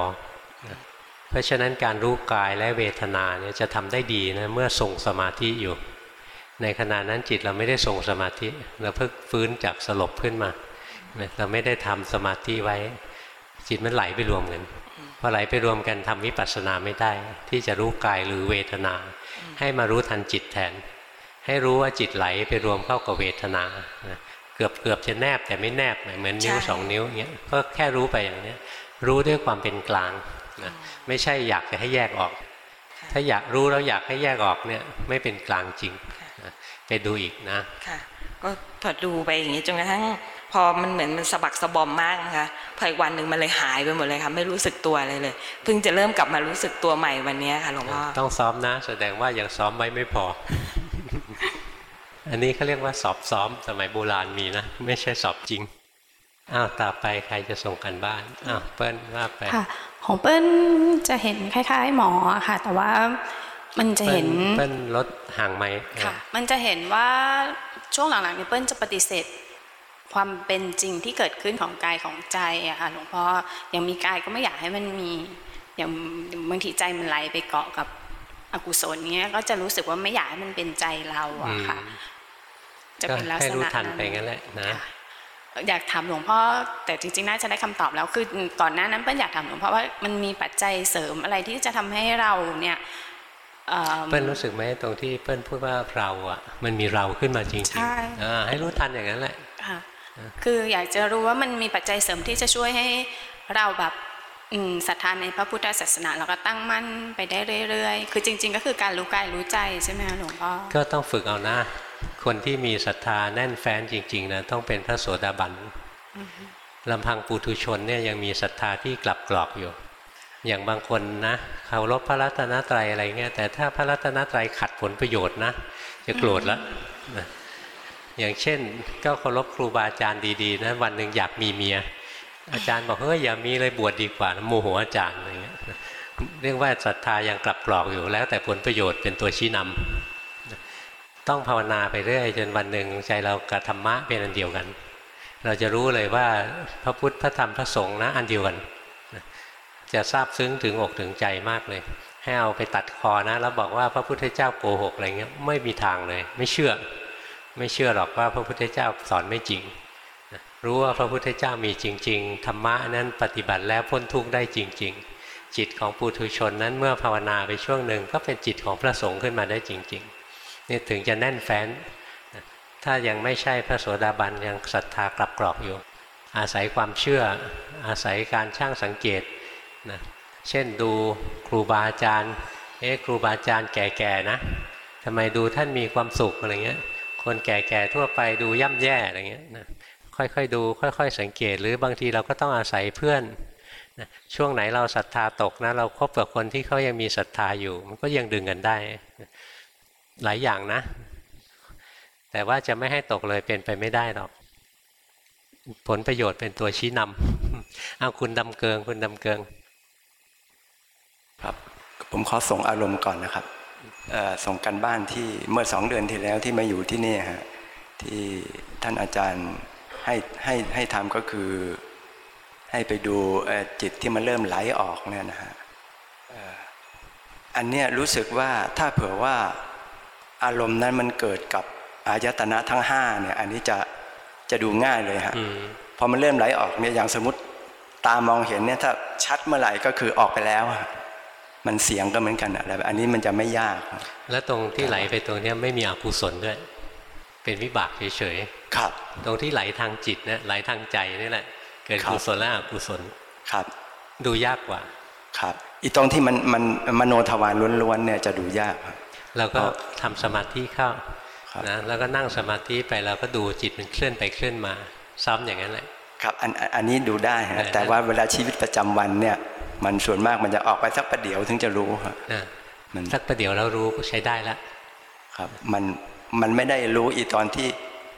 เพราะฉะนั้นการรู้กายและเวทนาเนี่ยจะทำได้ดีนะเมื่อทรงสมาธิอยู่ ในขณะนั้นจิตเราไม่ได้ทรงสมาธิเราเพิ่งฟื้นจากสลบขึ้นมาเราไม่ได้ทำสมาธิไว้ จิตมันไหลไปรวมกัน อไหลไปรวมกันทำวิปัสสนาไม่ได้ ที่จะรู้กายหรือเวทนา ให้มารู้ทันจิตแทน ให้รู้ว่าจิตไหลไปรวมเข้ากับเวทนาเกือบเกือบจะแนบแต่ไม่แนบเหมือนนิ้วสองนิ้วเงี้ยก็แค่รู้ไปอย่างนี้รู้ด้วยความเป็นกลางนะไม่ใช่อยากจะให้แยกออก ถ้าอยากรู้แล้วอยากให้แยกออกเนี่ยไม่เป็นกลางจริงนะไปดูอีกนะค่ะก็พอดูไปอย่างนี้จนกระทั่งพ อมันเหมือนมันสะบักสะบอมมากนะคะพออีกวันหนึ่งมันเลยหายไปหมดเลยค่ะ ไม่รู้สึกตัวอะไรเลย เพิ่งจะเริ่มกลับมารู้สึกตัวใหม่วันนี้ค่ะหลวงพ่อต้องซ้อมนะ แสดงว่ายังซ้อมไว้ไม่พอ อันนี้เขาเรียกว่าสอบซ้อมสมัยโบราณมีนะ ไม่ใช่สอบจริงอ้าวต่อไปใครจะส่งกันบ้านอ้าวเปิ้ลว่าไปค่ะ ของเปิ้ลจะเห็นคล้าย ๆ หมออะค่ะ แต่ว่ามันจะเห็นเปิ้ลลดห่างไหมค่ะ มันจะเห็นว่าช่วงหลังๆนี้เปิ้ลจะปฏิเสธ ความเป็นจริงที่เกิดขึ้นของกายของใจอะค่ะหลวงพ่อยังมีกายก็ไม่อยากให้มันมีอย่างบางทีใจมันไหลไปเกาะกับอกุศลเนี้ยก็จะรู้สึกว่าไม่อยากให้มันเป็นใจเราอะค่ะ จะก็เป็นลักให้ษรู้ณะทันนั้นไปงั้นแหละนะอยากถามหลวงพ่อแต่จริงๆน่าจะได้คำตอบแล้วคือก่อนหน้านั้นเปิ้ลอยากถามหลวงพ่อว่ามันมีปัจจัยเสริมอะไรที่จะทำให้เราเนี่ยเอิ่มเปิ้ลรู้สึกไหมตรงที่เปิ้ลพูดว่าเราอะ มันมีเราขึ้นมาจริงใช่ๆอ่าให้รู้ทันอย่างนั้นแหละ ค่ะคืออยากจะรู้ว่ามันมีปัจจัยเสริมที่จะช่วยให้เราแบบอืมศรัทธาในพระพุทธศาสนาแล้วก็ตั้งมั่นไปได้เรื่อยๆ คือจริง ๆ ก็คือการรู้กายรู้ใจใช่ไหมคะหลวงพ่อ ก็ต้องฝึกเอานะ คนที่มีศรัทธาแน่นแฟ้นจริงๆนะต้องเป็นพระโสดาบันลำพังปุถุชนเนี่ยยังมีศรัทธาที่กลับกรอกอยู่ อย่างบางคนนะเคารพพระรัตนตรัยอะไรเงี้ยแต่ถ้าพระรัตนตรัยขัดผลประโยชน์นะจะโกรธแล้วนะ อย่างเช่น ก็เคารพครูบาอาจารย์ดีๆนะวันหนึ่งอยากมีเมีย อาจารย์บอกเฮ้ยอย่ามีเลยบวชดีกว่านะโมโหอาจารย์อะไรเงี้ยเรียกว่าศรัทธายังกลับกรอกอยู่แล้ว แต่ผลประโยชน์เป็นตัวชี้นำต้องภาวนาไปเรื่อยจนวันหนึ่งใจเรากับธรรมะเป็นอันเดียวกัน เราจะรู้เลยว่าพระพุทธพระธรรมพระสงฆ์นะอันเดียวกัน จะทราบซึ้งถึงอกถึงใจมากเลยให้เอาไปตัดคอนะแล้วบอกว่าพระพุทธเจ้าโกหกอะไรเงี้ยไม่มีทางเลย ไม่เชื่อ ไม่เชื่อหรอกว่าพระพุทธเจ้าสอนไม่จริง รู้ว่าพระพุทธเจ้ามีจริง ๆ ธรรมะนั้นปฏิบัติแล้วพ้นทุกข์ได้จริง ๆ จิตของปุถุชนนั้นเมื่อภาวนาไปช่วงหนึ่งก็เป็นจิตของพระสงฆ์ขึ้นมาได้จริงๆนี่ถึงจะแน่นแฟ้น ถ้ายังไม่ใช่พระโสดาบันยังศรัทธากลับกรอกอยู่ อาศัยความเชื่อ อาศัยการช่างสังเกตนะเช่นดูครูบาอาจารย์ เอ๊ะครูบาอาจารย์แก่ๆนะทำไมดูท่านมีความสุขอะไรเงี้ย คนแก่ๆทั่วไปดูย่ำแย่อะไรเงี้ยนะค่อยๆดู ค่อย ๆ สังเกต หรือบางทีเราก็ต้องอาศัยเพื่อนนะช่วงไหนเราศรัทธาตกนะเราคบกับคนที่เขายังมีศรัทธาอยู่ มันก็ยังดึงกันได้หลายอย่างนะ แต่ว่าจะไม่ให้ตกเลยเป็นไปไม่ได้หรอก ผลประโยชน์เป็นตัวชี้นำเอาคุณดำเกิง คุณดำเกิง ครับ ผมขอส่งอารมณ์ก่อนนะครับ ส่งกันบ้านที่เมื่อสองเดือนที่แล้วที่มาอยู่ที่นี่ฮะที่ท่านอาจารย์ให้ให้ให้ทำก็คือให้ไปดูเอ่อจิตที่มันเริ่มไหลออกเนี่ยนะฮะเอ่ออันเนี้ยรู้สึกว่าถ้าเผื่อว่าอารมณ์นั้นมันเกิดกับอายตนะทั้งห้าเนี่ยอันนี้จะจะดูง่ายเลยฮะอืมพอมันเริ่มไหลออกเนี่ยอย่างสมมติตามองเห็นเนี่ยถ้าชัดเมื่อไหร่ก็คือออกไปแล้วอะ มันเสียงก็เหมือนกันอะไรแบบอันนี้มันจะไม่ยาก แล้วตรงที่ไหลไปตรงเนี้ยไม่มีอกุศลด้วย เป็นวิบากเฉยครับๆตรงที่ไหลทางจิตเนี่ยไหลทางใจนี่แหละ เกิดครับกุศลและอกุศลครับ ดูยากกว่า ครับอีตรงที่มันมันมโนทวารล้วนๆเนี่ยจะดูยากครับเราก็ครับทำสมาธิเข้าครับนะแล้วก็นั่งสมาธิไปเราก็ดูจิตมันเคลื่อนไปเคลื่อนมา ซ้ำอย่างนั้นแหละครับอันอันอันนี้ดูได้เอฮะอแต่ว่าเวลาชีวิตประจำวันเนี่ย มันส่วนมากมันจะออกไปสักประเดี๋ยวถึงจะรู้ครับนะมันสักประเดี๋ยวเรารู้ก็ใช้ได้แล้วครับ มันมันไม่ได้รู้อีตอนที่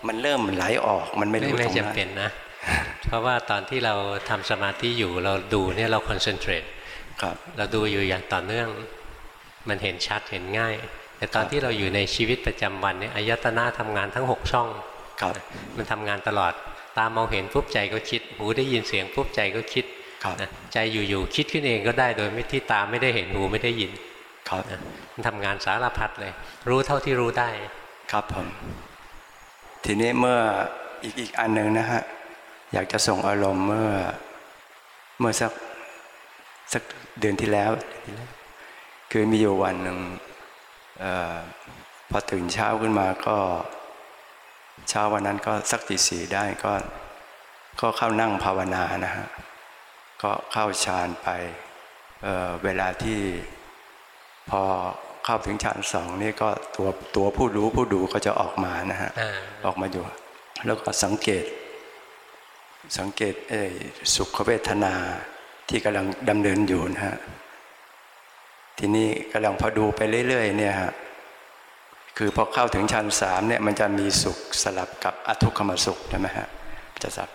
มันเริ่มไหลออกมันไม่ไม่รู้ไม่ตรงนั้นจำเป็นนะ เพราะว่าตอนที่เราทำสมาธิอยู่เราดูเนี่ยเราคอนเซนเทรตครับ เราดูอยู่อย่างต่อเนื่อง มันเห็นชัดเห็นง่าย แต่ตอนครับที่เราอยู่ในชีวิตประจำวันเนี่ยอายตนะทำงานทั้ง 6 ช่องครับมันทำงานตลอด ตามองเห็นปุ๊บใจก็คิด หูได้ยินเสียงปุ๊บใจก็คิดครับนะ ใจอยู่ๆคิดขึ้นเองก็ได้โดยไม่ที่ตาไม่ได้เห็นหูไม่ได้ยินครับนะมันทำงานสารพัดเลย รู้เท่าที่รู้ได้ ครับผมทีนี้เมื่ออีกอีกอันหนึ่งนะฮะอยากจะส่งอารมณ์เมื่อเมื่อสักสักเดือนที่แล้วเดือนที่แล้วคือมีอยู่วันหนึ่งเออพอตื่นเช้าขึ้นมาก็เช้าวันนั้นก็สักตีสี่ได้ก็ก็เข้านั่งภาวนานะฮะ ก็เข้าฌานไปเอ่อเวลาที่พอเข้าถึงฌานสองนี่ก็ตัวตัวผู้รู้ผู้ดูก็จะออกมานะฮะอ่าออกมาอยู่ แล้วก็สังเกต สังเกตเอ่อสุขเวทนาที่กำลังดำเนินอยู่นะฮะทีนี้กำลังพอดูไปเรื่อยๆเนี่ยฮะคือพอเข้าถึงชั้นสามเนี่ยมันจะมีสุขสลับกับอทุกขมสุขใช่ไหมฮะจะสับ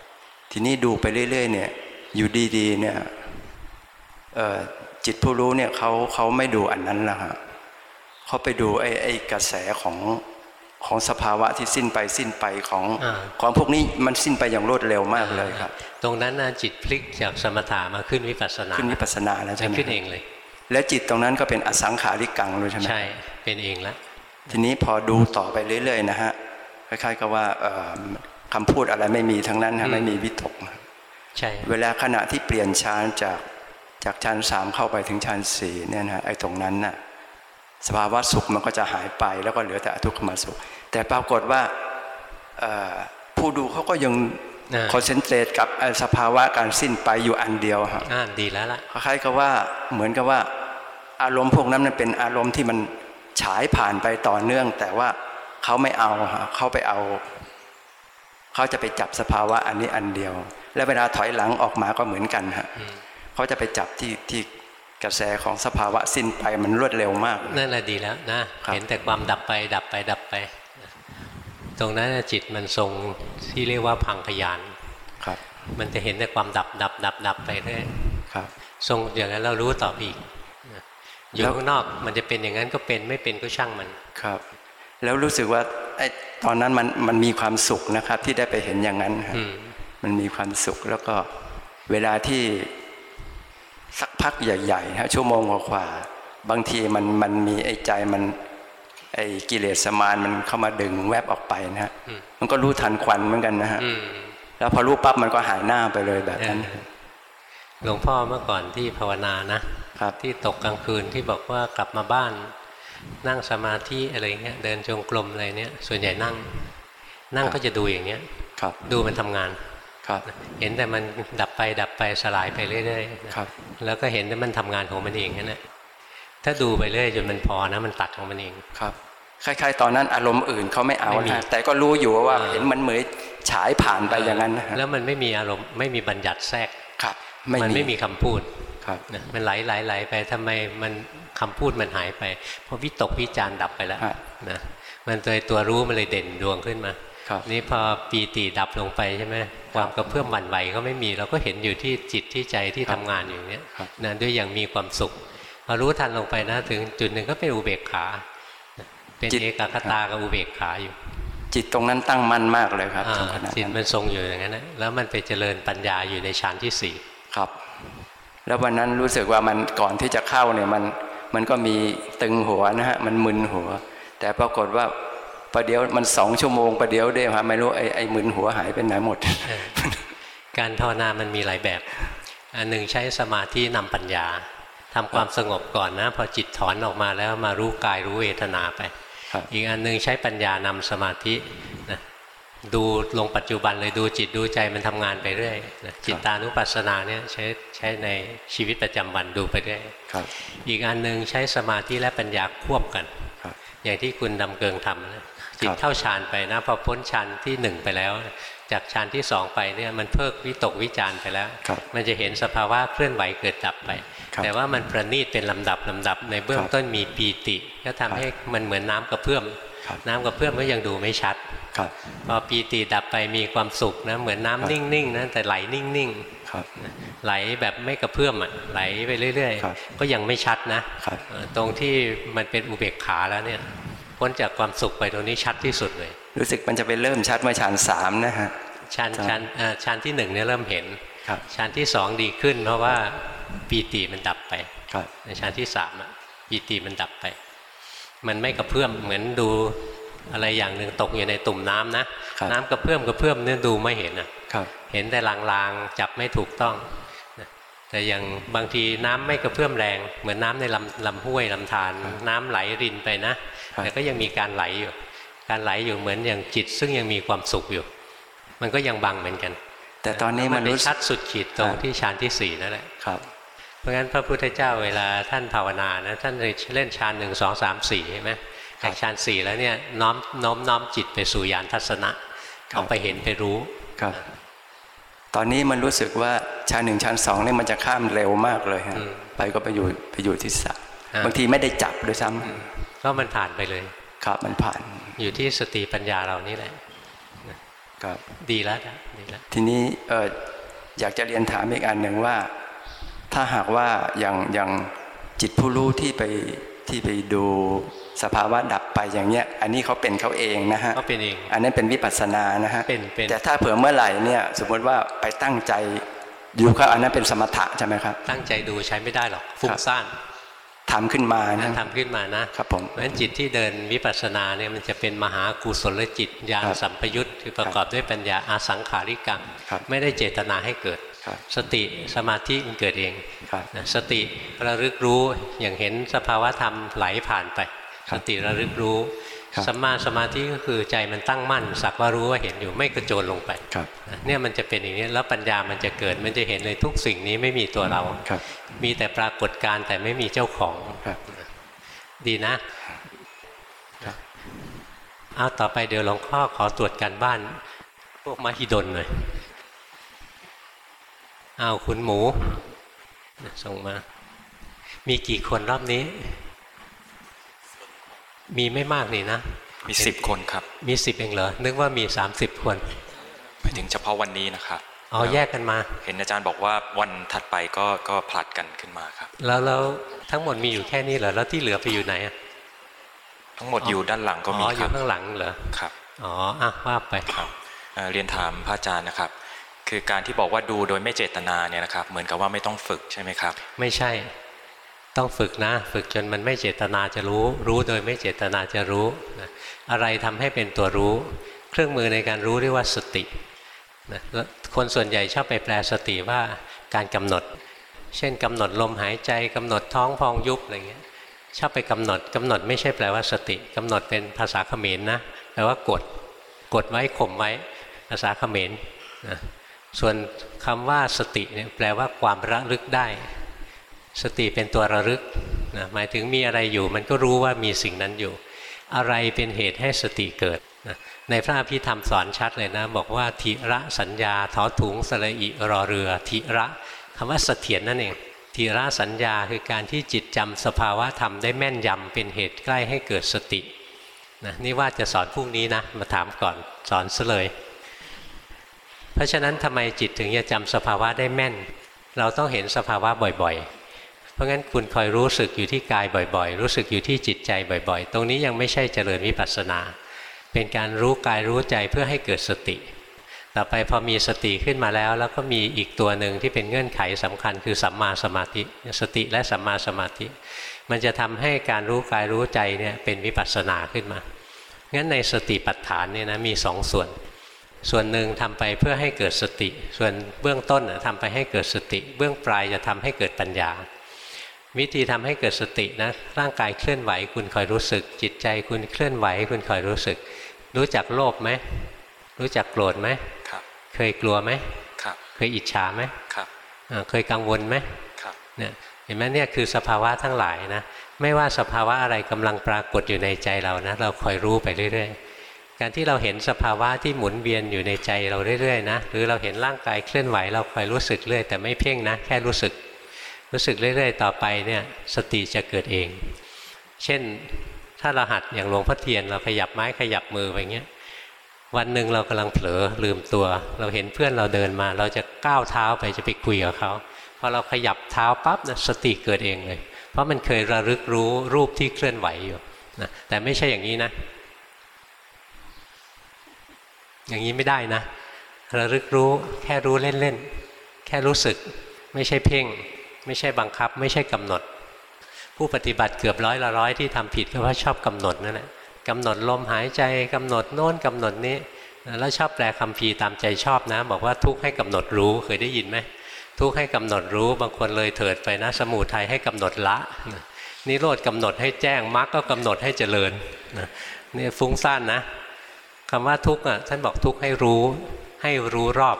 ทีนี้ดูไปเรื่อยๆเนี่ย อยู่ดีๆเนี่ยเอ่อจิตผู้รู้เนี่ยเขาเขาไม่ดูอันนั้นละฮะเขาไปดูไอ้ไอ้กระแสของของสภาวะที่สิ้นไปสิ้นไปของอ่าของพวกนี้มันสิ้นไปอย่างรวดเร็วมากเลยครับ ตรงนั้นนะจิตพลิกจากสมถะมาขึ้นวิปัสสนาขึ้นวิปัสสนาแล้วใช่ไหมขึ้นเองเลย และจิตตรงนั้นก็เป็นอสังขาริกังเลยใช่ไหมใช่เป็นเองแล้วทีนี้พอดูต่อไปเรื่อยๆนะฮะคล้ายๆกับว่าเอ่อคำพูดอะไรไม่มีทั้งนั้นฮะไม่มีวิตก ใช่เวลาขณะที่เปลี่ยนฌานจากจากฌานสามเข้าไปถึงฌานสี่เนี่ยนะไอ้ตรงนั้นน่ะสภาวะสุขมันก็จะหายไปแล้วก็เหลือแต่อทุกขมสุข แต่ปรากฏว่าเอ่อผู้ดูเขาก็ยังอ่าคอนเซนเทรตกับไอ้สภาวะการสิ้นไปอยู่อันเดียวฮะอ่าดีแล้วล่ะคล้ายๆกับว่าเหมือนกับว่าอารมณ์พวกนั้นมันเป็นอารมณ์ที่มันฉายผ่านไปต่อเนื่อง แต่ว่าเขาไม่เอาฮะเขาไปเอา เขาจะไปจับสภาวะอันนี้อันเดียว และเวลาถอยหลังออกมาก็เหมือนกันฮะเขาจะไปจับที่ที่กระแสของสภาวะสิ้นไปมันรวดเร็วมาก นั่นแหละดีแล้วนะเห็นแต่ความดับไปดับไปดับไป ตรงนั้นน่ะจิตมันทรงที่เรียกว่าพังพยานครับ มันจะเห็นแต่ความดับดับดับดับไปเรื่อยครับ ทรงอย่างนั้นเรารู้ต่อไปอีกอยู่แล้วข้างนอกมันจะเป็นอย่างนั้นก็เป็นไม่เป็นก็ช่างมันครับ แล้วรู้สึกว่าไอ้ตอนนั้นมันมันมีความสุขนะครับ ที่ได้ไปเห็นอย่างนั้นฮะอื มมันมีความสุขแล้วก็เวลาที่สักพักใหญ่ๆฮะชั่วโมงกว่าๆบางทีมันมันมีไอ้ใจมัน ไอ้กิเลสมารมันเข้ามาดึงแวบออกไปนะฮะอืมมันก็รู้ทันควันเหมือนกันนะฮะอืมแล้วพอรู้ปั๊บมันก็หายหน้าไปเลยแบบนั้นหลวงพ่อเมื่อก่อนที่ภาวนานะครับที่ตกกลางคืนที่บอกว่ากลับมาบ้าน นั่งสมาธิอะไรเงี้ยเดินจงกรมอะไรเนี้ยส่วนใหญ่นั่ง นั่งก็จะดูอย่างเงี้ยครับดูมันทำงาน ครับเห็นแต่มันดับไปดับไปสลายไปเรื่อยๆนะครับ แล้วก็เห็นแต่มันทำงานของมันเองนั่นแหละถ้าดูไปเรื่อยจนมันพอนะมันตัดของมันเองครับคล้ายๆตอนนั้นอารมณ์อื่นเขาไม่เอาไม่มีนะแต่ก็รู้อยู่ว่าเออเห็นมันเหมือนฉายผ่านไปอย่างนั้นนะฮะแล้วมันไม่มีอารมณ์ไม่มีบัญญัติแทรกครับมันไม่มีคำพูดครับนะมันไหลไหลไหลไปทำไมมันคำพูดมันหายไป เพราะวิตกวิจารณ์ดับไปแล้วฮะนะมันเลยตัวรู้มันเลยเด่นดวงขึ้นมา ครับนี่พอปีติดับลงไปใช่ไหมความกระเพื่อมหวั่นไหวก็ไม่มี เราก็เห็นอยู่ที่จิตที่ใจที่ทำงานอยู่เนี้ยครับนะด้วยอย่างมีความสุขพอรู้ทันลงไปนะถึงจุดหนึ่งก็เป็นอุเบกขาเป็นเอกคตากับอุเบกขาอยู่ จิตตรงนั้นตั้งมั่นมากเลยครับอ่าตรงขนาดจิตนั้นมันทรงอยู่อย่างนั้นนะแล้วมันไปเจริญปัญญาอยู่ในฌานที่สี่ครับ แล้ววันนั้นรู้สึกว่ามันก่อนที่จะเข้าเนี่ยมันมันก็มีตึงหัวนะฮะมันมึนหัว แต่ปรากฏว่า ประเดี๋ยวมันสองชั่วโมงประเดี๋ยวเดียวครับไม่รู้ไอ้ไอ้มึนหัวหายไปไหนหมดเออการภาวนามันมีหลายแบบ อันหนึ่งใช้สมาธินำปัญญาทำความสงบก่อนนะ พอจิตถอนออกมาแล้วมารู้กายรู้เวทนาไปครับอีกอันหนึ่งใช้ปัญญานำสมาธินะดูลงปัจจุบันเลยดูจิตดูใจมันทำงานไปเรื่อยนะจิตตานุปัสสนาเนี่ยใช้ใช้ในชีวิตประจำวันดูไปเรื่อยครับอีกอันหนึ่งใช้สมาธิและปัญญาควบกันครับอย่างที่คุณดำเกิงทำนะ จิตครับเข้าฌานไปนะพอพ้นฌานที่หนึ่งไปแล้ว จากฌานที่สองไปเนี่ยมันเพิกวิตกวิจารณ์ไปแล้วครับมันจะเห็นสภาวะเคลื่อนไหวเกิดดับไปครับแต่ว่ามันประณีตเป็นลำดับลำดับ ในเบื้องครับต้นมีปีติ ก็ทำให้มันเหมือนน้ำกระเพื่อมครับน้ำกระเพื่อมก็ยังดูไม่ชัดครับพอปีติดับไปมีความสุขนะเหมือนน้ำครับนิ่งๆนะแต่ไหลนิ่งครับๆไหลแบบไม่กระเพื่อมอะไหลไปเรื่อยครับๆก็ยังไม่ชัดนะครับเอ่อตรงที่มันเป็นอุเบกขาแล้วเนี่ย พ้นจากความสุขไปตรงนี้ชัดที่สุดเลย รู้สึกมันจะไปเริ่มชัดเมื่อฌานสามนะฮะชั้นครับชั้นเอ่อชั้นที่หนึ่งเนี่ยเริ่มเห็นครับฌานที่สองดีขึ้น เพราะว่าปีติมันดับไปครับในฌานที่สามอะปีติมันดับไป มันไม่กระเพื่อมเหมือนดูอะไรอย่างหนึ่งตกอยู่ในตุ่มน้ำนะครับน้ำกระเพื่อมกระเพื่อมเนี่ยดูไม่เห็นอะครับเห็นแต่ลางๆจับไม่ถูกต้องนะแต่อย่างบางทีน้ำไม่กระเพื่อมแรง เหมือนน้ำในลำลำห้วยลำธารน้ำไหลรินไปนะ แต่ก็ยังมีการไหลอยู่ การไหลอยู่เหมือนอย่างจิต ซึ่งยังมีความสุขอยู่ มันก็ยังบังเหมือนกัน แต่ตอนนี้มันไปรู้สึชักดสุดขีดตรงครับที่ฌานที่สี่นั่นแหละครับ เพราะงั้นพระพุทธเจ้าเวลาท่านภาวนานะท่านเลยเล่นฌานหนึ่งสองสามสี่ใช่ไหมจากฌานสี่แล้วเนี่ยน้อมน้อมน้อมจิตไปสู่ญาณทัศนะเอาไปเห็นไปรู้ครับตอนนี้มันรู้สึกว่าชั้นหนึ่งชั้นสองเนี่ยมันจะข้ามเร็วมากเลยฮะไปก็ไปอยู่ไปอยู่ที่สระอ่าบางทีไม่ได้จับด้วยซ้ำ ก็มันผ่านไปเลย ครับมันผ่าน อยู่ที่สติปัญญาเรานี่แหละครับดีแล้วนะดีแล้วทีนี้เอออยากจะเรียนถามอีกอันหนึ่งว่า ถ้าหากว่าอย่างอย่างจิตผู้รู้ที่ไปที่ไปดูสภาวะดับไปอย่างเงี้ย อันนี้เขาเป็นเขาเองนะฮะก็เป็นเอง อันนั้นเป็นวิปัสสนานะฮะเป็นเป็นแต่ถ้าเผื่อเมื่อไหร่เนี่ย สมมติว่าไปตั้งใจอยู่ครับอันนั้นเป็นสมถะใช่ไหมครับ ตั้งใจดูใช้ไม่ได้หรอกฟุ้งซ่าน ทำขึ้นมานั่นะนทำขึ้นมานะครับผมเพราะฉะนั้นจิตที่เดินวิปัสสนาเนี่ยมันจะเป็นมหากุศลจิตญาณครับสัมปยุตคือประกอบด้วยปัญญาอาสังขาริกังครับไม่ได้เจตนาให้เกิดครับสติสมาธิมันเกิดเองครับนะสติระลึกรู้อย่างเห็นสภาวะธรรมไหลผ่านไปครัสบติระลึกรู้ครับ สัมมาสมาธิก็คือใจมันตั้งมั่น สักว่ารู้ว่าเห็นอยู่ไม่กระโจนลงไปครับนะเนี่ยมันจะเป็นอย่างนี้แล้วปัญญามันจะเกิดมันจะเห็นเลยทุกสิ่งนี้ไม่มีตัวเราครับมีแต่ปรากฏการณ์แต่ไม่มีเจ้าของครับดีนะเอาต่อไปเดี๋ยวหลวงพ่อขอตรวจการบ้าน พวกมหิดลหน่อยเอาวคุณหมู ส่งมา มีกี่คนรอบนี้ มีไม่มากนี่นะ มีสิบคนครับ มีสิบเองเหรอ นึกว่ามีสามสิบคนหมายถึงเฉพาะวันนี้นะครับอ๋อแยกกันมา เห็นอาจารย์บอกว่าวันถัดไปก็ก็ผลัดกันขึ้นมาครับ แล้วแล้วทั้งหมดมีอยู่แค่นี้เหรอ แล้วที่เหลือไปอยู่ไหนอะทั้งหมดอยู่ด้านหลังก็มีอ๋ออครัยู่บข้างหลังเหรอครับอ๋ออะว่าไปครับเอ่อเรียนถามพระอาจารย์นะครับ คือการที่บอกว่าดูโดยไม่เจตนาเนี่ยนะครับ เหมือนกับว่าไม่ต้องฝึกใช่ไหมครับ ไม่ใช่ ต้องฝึกนะ ฝึกจนมันไม่เจตนาจะรู้ รู้โดยไม่เจตนาจะรู้นะอะไรทำให้เป็นตัวรู้ เครื่องมือในการรู้เรียกว่าสตินะคนส่วนใหญ่ชอบไปแปลสติว่าการกำหนด เช่นกำหนดลมหายใจกำหนดท้องพองยุบอะไรเงี้ยชอบไปกำหนดกำหนดไม่ใช่แปลว่าสติกำหนดเป็นภาษาเขมรนะแปลว่ากดกดไว้ข่มไว้ภาษาเขมรนะส่วนคำว่าสติเนี่ยแปลว่าความระลึกได้ สติเป็นตัวระลึกนะหมายถึงมีอะไรอยู่ มันก็รู้ว่ามีสิ่งนั้นอยู่ อะไรเป็นเหตุให้สติเกิดนะในพระอภิธรรมสอนชัดเลยนะ บอกว่าทิระสัญญาทอถุงสระอิรอเรือทิระคำว่าเสถียรนั่นเองทิระสัญญาคือการที่จิตจำสภาวะธรรมได้แม่นยำเป็นเหตุใกล้ให้เกิดสตินะนี่ว่าจะสอนพรุ่งนี้นะ มาถามก่อนสอนซะเลย เพราะฉะนั้นทำไมจิตถึงจะจำสภาวะได้แม่น เราต้องเห็นสภาวะบ่อยๆ เพราะงั้นคุณคอยรู้สึกอยู่ที่กายบ่อยๆ รู้สึกอยู่ที่จิตใจบ่อยๆ ตรงนี้ยังไม่ใช่เจริญวิปัสสนา เป็นการรู้กายรู้ใจเพื่อให้เกิดสติ ต่อไปพอมีสติขึ้นมาแล้ว แล้วก็มีอีกตัวหนึ่งที่เป็นเงื่อนไขสำคัญคือสัมมาสมาธิ สติและสัมมาสมาธิ มันจะทำให้การรู้กายรู้ใจเนี่ยเป็นวิปัสสนาขึ้นมา งั้นในสติปัฏฐานเนี่ยนะมีสองส่วน ส่วนหนึ่งทำไปเพื่อให้เกิดสติ ส่วนเบื้องต้นน่ะทำไปให้เกิดสติ เบื้องปลายจะทำให้เกิดปัญญา วิธีทำให้เกิดสตินะร่างกายเคลื่อนไหว คุณคอยรู้สึก จิตใจคุณเคลื่อนไหว คุณคอยรู้สึก รู้จักโลภไหมรู้จักโกรธไหมครับ เคยกลัวไหมครับ เคยอิจฉาไหมครับอ่าเคยกังวลไหมครับเนี่ยเห็นไหมเนี่ยคือสภาวะทั้งหลายนะไม่ว่าสภาวะอะไรกำลังปรากฏอยู่ในใจเรานะเราคอยรู้ไปเรื่อยๆ การที่เราเห็นสภาวะที่หมุนเวียนอยู่ในใจเราเรื่อยๆนะหรือเราเห็นร่างกายเคลื่อนไหว เราคอยรู้สึกเรื่อยแต่ไม่เพ่งนะแค่รู้สึก รู้สึกเรื่อยๆต่อไปเนี่ยสติจะเกิดเอง เช่นถ้าเราหัดอย่างหลวงพ่อเทียนเราขยับไม้ขยับมือไปเงี้ยวันหนึ่งเรากำลังเผลอลืมตัว เราเห็นเพื่อนเราเดินมา เราจะก้าวเท้าไปจะไปคุยกับเขาพอเราขยับเท้าปั๊บนะสติเกิดเองเลย เพราะมันเคยระลึกรู้รูปที่เคลื่อนไหวอยู่นะแต่ไม่ใช่อย่างนี้นะ อย่างนี้ไม่ได้นะ ระลึกรู้แค่รู้เล่นๆแค่รู้สึกไม่ใช่เพ่ง ไม่ใช่บังคับ ไม่ใช่กำหนด ผู้ปฏิบัติเกือบร้อยละร้อยที่ทำผิดก็เพราะชอบกำหนดนั่นแหละกำหนดลมหายใจกำหนดโน้นกำหนดนี้ แล้วชอบแปลคำพีตามใจชอบนะ บอกว่าทุกข์ให้กำหนดรู้เคยได้ยินไหมทุกข์ให้กำหนดรู้บางคนเลยเถิดไปนะสมุทัยให้กำหนดละนิโรธกำหนดให้แจ้งมรรคก็กำหนดให้เจริญนี่ฟุ้งซ่านนะคำว่าทุกข์อะท่านบอกทุกข์ให้รู้ ให้รู้รอบ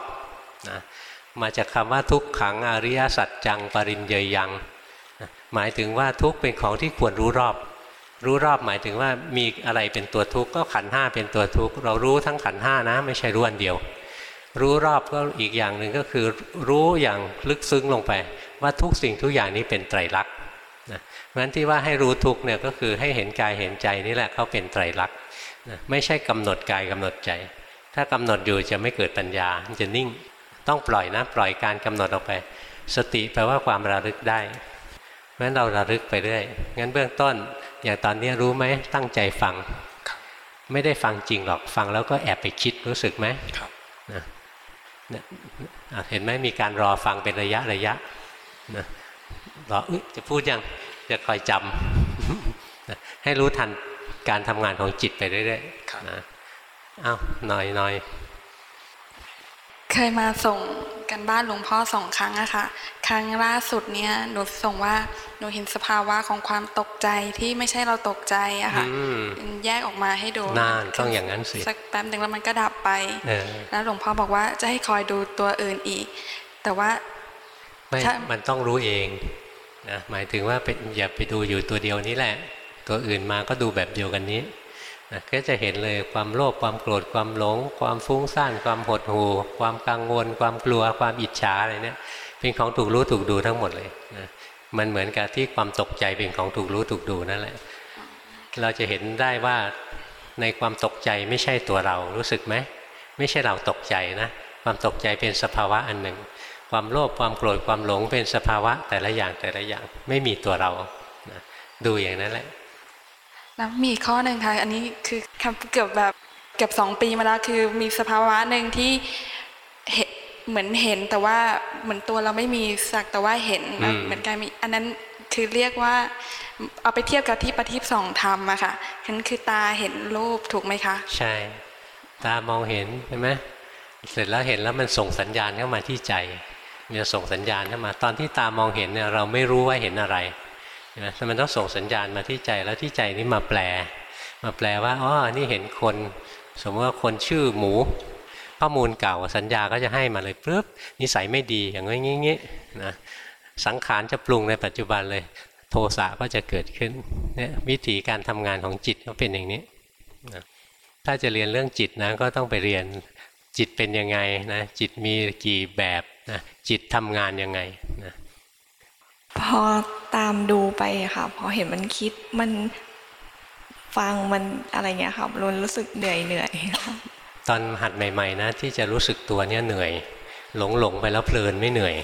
มาจากคำว่าทุกขังอริยสัจจังปริญเยยัง หมายถึงว่าทุกเป็นของที่ควรรู้รอบ รู้รอบหมายถึงว่ามีอะไรเป็นตัวทุกข์ก็ขันห้าเป็นตัวทุกข์เรารู้ทั้งขันห้านะ ไม่ใช่รู้อันเดียว รู้รอบก็อีกอย่างหนึ่งก็คือรู้อย่างลึกซึ้งลงไป ว่าทุกสิ่งทุกอย่างนี้เป็นไตรลักษณ์นะเพราะฉะนั้นที่ว่าให้รู้ทุกเนี่ยก็คือให้เห็นกายเห็นใจนี่แหละเขาเป็นไตรลักษณ์นะไม่ใช่กำหนดกายกำหนดใจ ถ้ากำหนดอยู่จะไม่เกิดปัญญาจะนิ่ง ต้องปล่อยนะปล่อยการกำหนดออกไป สติแปลว่าความระลึกได้เพราะฉะนั้นเราระลึกไปเรื่อยงั้นเบื้องต้น อย่างตอนนี้รู้ไหมตั้งใจฟัง ไม่ได้ฟังจริงหรอกฟังแล้วก็แอบไปคิดรู้สึกไหมครับนะเห็นไหมมีการรอฟังเป็นระยะระยะนะรอจะพูดยังจะคอยจำให้รู้ทันการทำงานของจิตไปเรื่อยๆนะอ้าวหน่อยหน่อย เคยมาส่งกันบ้านหลวงพ่อสองครั้งอะค่ะ ครั้งล่าสุดเนี่ยหนูส่งว่าหนูเห็นสภาวะของความตกใจที่ไม่ใช่เราตกใจอะค่ะแยกออกมาให้ดูนานต้องอย่างนั้นสิสักแป๊บหนึ่งแล้วมันก็ดับไปแล้วหลวงพ่อบอกว่าจะให้คอยดูตัวอื่นอีก แต่ว่าไม่มันต้องรู้เองนะหมายถึงว่าเป็นอย่าไปดูอยู่ตัวเดียวนี้แหละ ตัวอื่นมาก็ดูแบบเดียวกันนี้ ก็จะเห็นเลยความโลภความโกรธความหลง ความฟุ้งซ่านความหดหู่ความกังวล ความกลัวความอิจฉาอะไรเนี่ยเป็นของถูกรู้ถูกดูทั้งหมดเลยนะมันเหมือนกับที่ความตกใจเป็นของถูกรู้ถูกดูนั่นแหละ เราจะเห็นได้ว่าในความตกใจไม่ใช่ตัวเรารู้สึกไหมไม่ใช่เราตกใจนะ ความตกใจเป็นสภาวะอันหนึ่ง ความโลภความโกรธความหลงเป็นสภาวะแต่ละอย่างแต่ละอย่างไม่มีตัวเรานะดูอย่างนั้นแหละ แล้วมีข้อหนึ่งค่ะ อันนี้คือเกือบแบบเกือบสองปีมาแล้วคือมีสภาวะหนึ่งที่เหมือนเห็นแต่ว่าเหมือนตัวเราไม่มีสักแต่ว่าเห็นเหมือนกันมีอันนั้นคือเรียกว่าเอาไปเทียบกับที่ปฏิบสองธรรมอะค่ะนั่นคือตาเห็นรูปถูกไหมคะ ใช่ ตามองเห็นใช่ไหมเสร็จแล้วเห็นแล้วมันส่งสัญญาณเข้ามาที่ใจมันจะส่งสัญญาณเข้ามา ตอนที่ตามองเห็นเนี่ยเราไม่รู้ว่าเห็นอะไร นะมันต้องส่งสัญญาณมาที่ใจแล้วที่ใจนี้มาแปล มาแปลว่าอ๋อนี่เห็นคน สมมติว่าคนชื่อหมู ข้อมูลเก่าสัญญาก็จะให้มาเลยปุ๊บนิสัยไม่ดีอย่างงี้งี้นะสังขารจะปรุงในปัจจุบันเลย โทสะก็จะเกิดขึ้นเนี่ยวิธีการทำงานของจิตก็เป็นอย่างนี้นะถ้าจะเรียนเรื่องจิตนะก็ต้องไปเรียนจิตเป็นยังไงนะจิตมีกี่แบบนะจิตทำงานยังไง พอตามดูไปค่ะ พอเห็นมันคิดมันฟังมันอะไรเงี้ยค่ะรุนรู้สึกเหนื่อยเหนื่อยตอนหัดใหม่ ๆ นะ ที่จะรู้สึกตัวเนี่ยเหนื่อย หลงหลงไปแล้วเพลินไม่เหนื่อย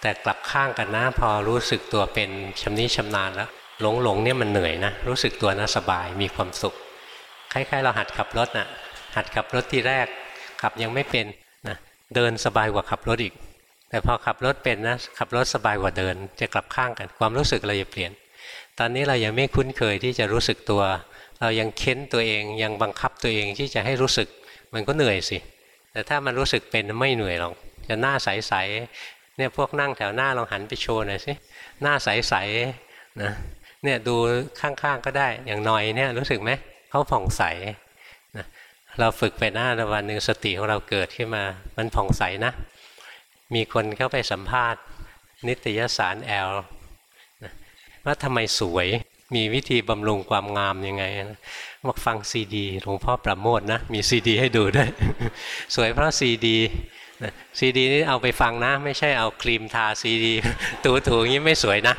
แต่กลับข้างกันนะ พอรู้สึกตัวเป็นชำนิชำนาญแล้วหลงหลงเนี่ยมันเหนื่อยนะ รู้สึกตัวนะสบายมีความสุขคล้ายๆ เราหัดขับรถนะ่ะหัดขับรถที่แรกขับยังไม่เป็นนะเดินสบายกว่าขับรถอีก แต่พอขับรถเป็นนะขับรถสบายกว่าเดิน จะกลับข้างกันความรู้สึกเราจะเปลี่ยน ตอนนี้เรายังไม่คุ้นเคยที่จะรู้สึกตัว เรายังเค้นตัวเองยังบังคับตัวเองที่จะให้รู้สึกมันก็เหนื่อยสิ แต่ถ้ามันรู้สึกเป็นไม่เหนื่อยหรอกจะหน้าใสๆเนี่ยพวกนั่งแถวหน้าลองหันไปโชว์หน่อยสิหน้าใสๆนะเนี่ยดูข้างๆก็ได้อย่างหน่อยเนี่ยรู้สึกไหมเขาผ่องใสนะเราฝึกไปหน้าวันหนึ่งสติของเราเกิดขึ้นมามันผ่องใสนะ มีคนเข้าไปสัมภาษณ์ นิตยสาร Elle ว่าทำไมสวยมีวิธีบำรุงความงามยังไงบอกฟังซีดีหลวงพ่อปราโมทย์นะ มีซีดีให้ดูด้วย สวยเพราะซีดีซีดีนี่เอาไปฟังนะ ไม่ใช่เอาครีมทาซีดีถูถูอย่างนี้ไม่สวยนะ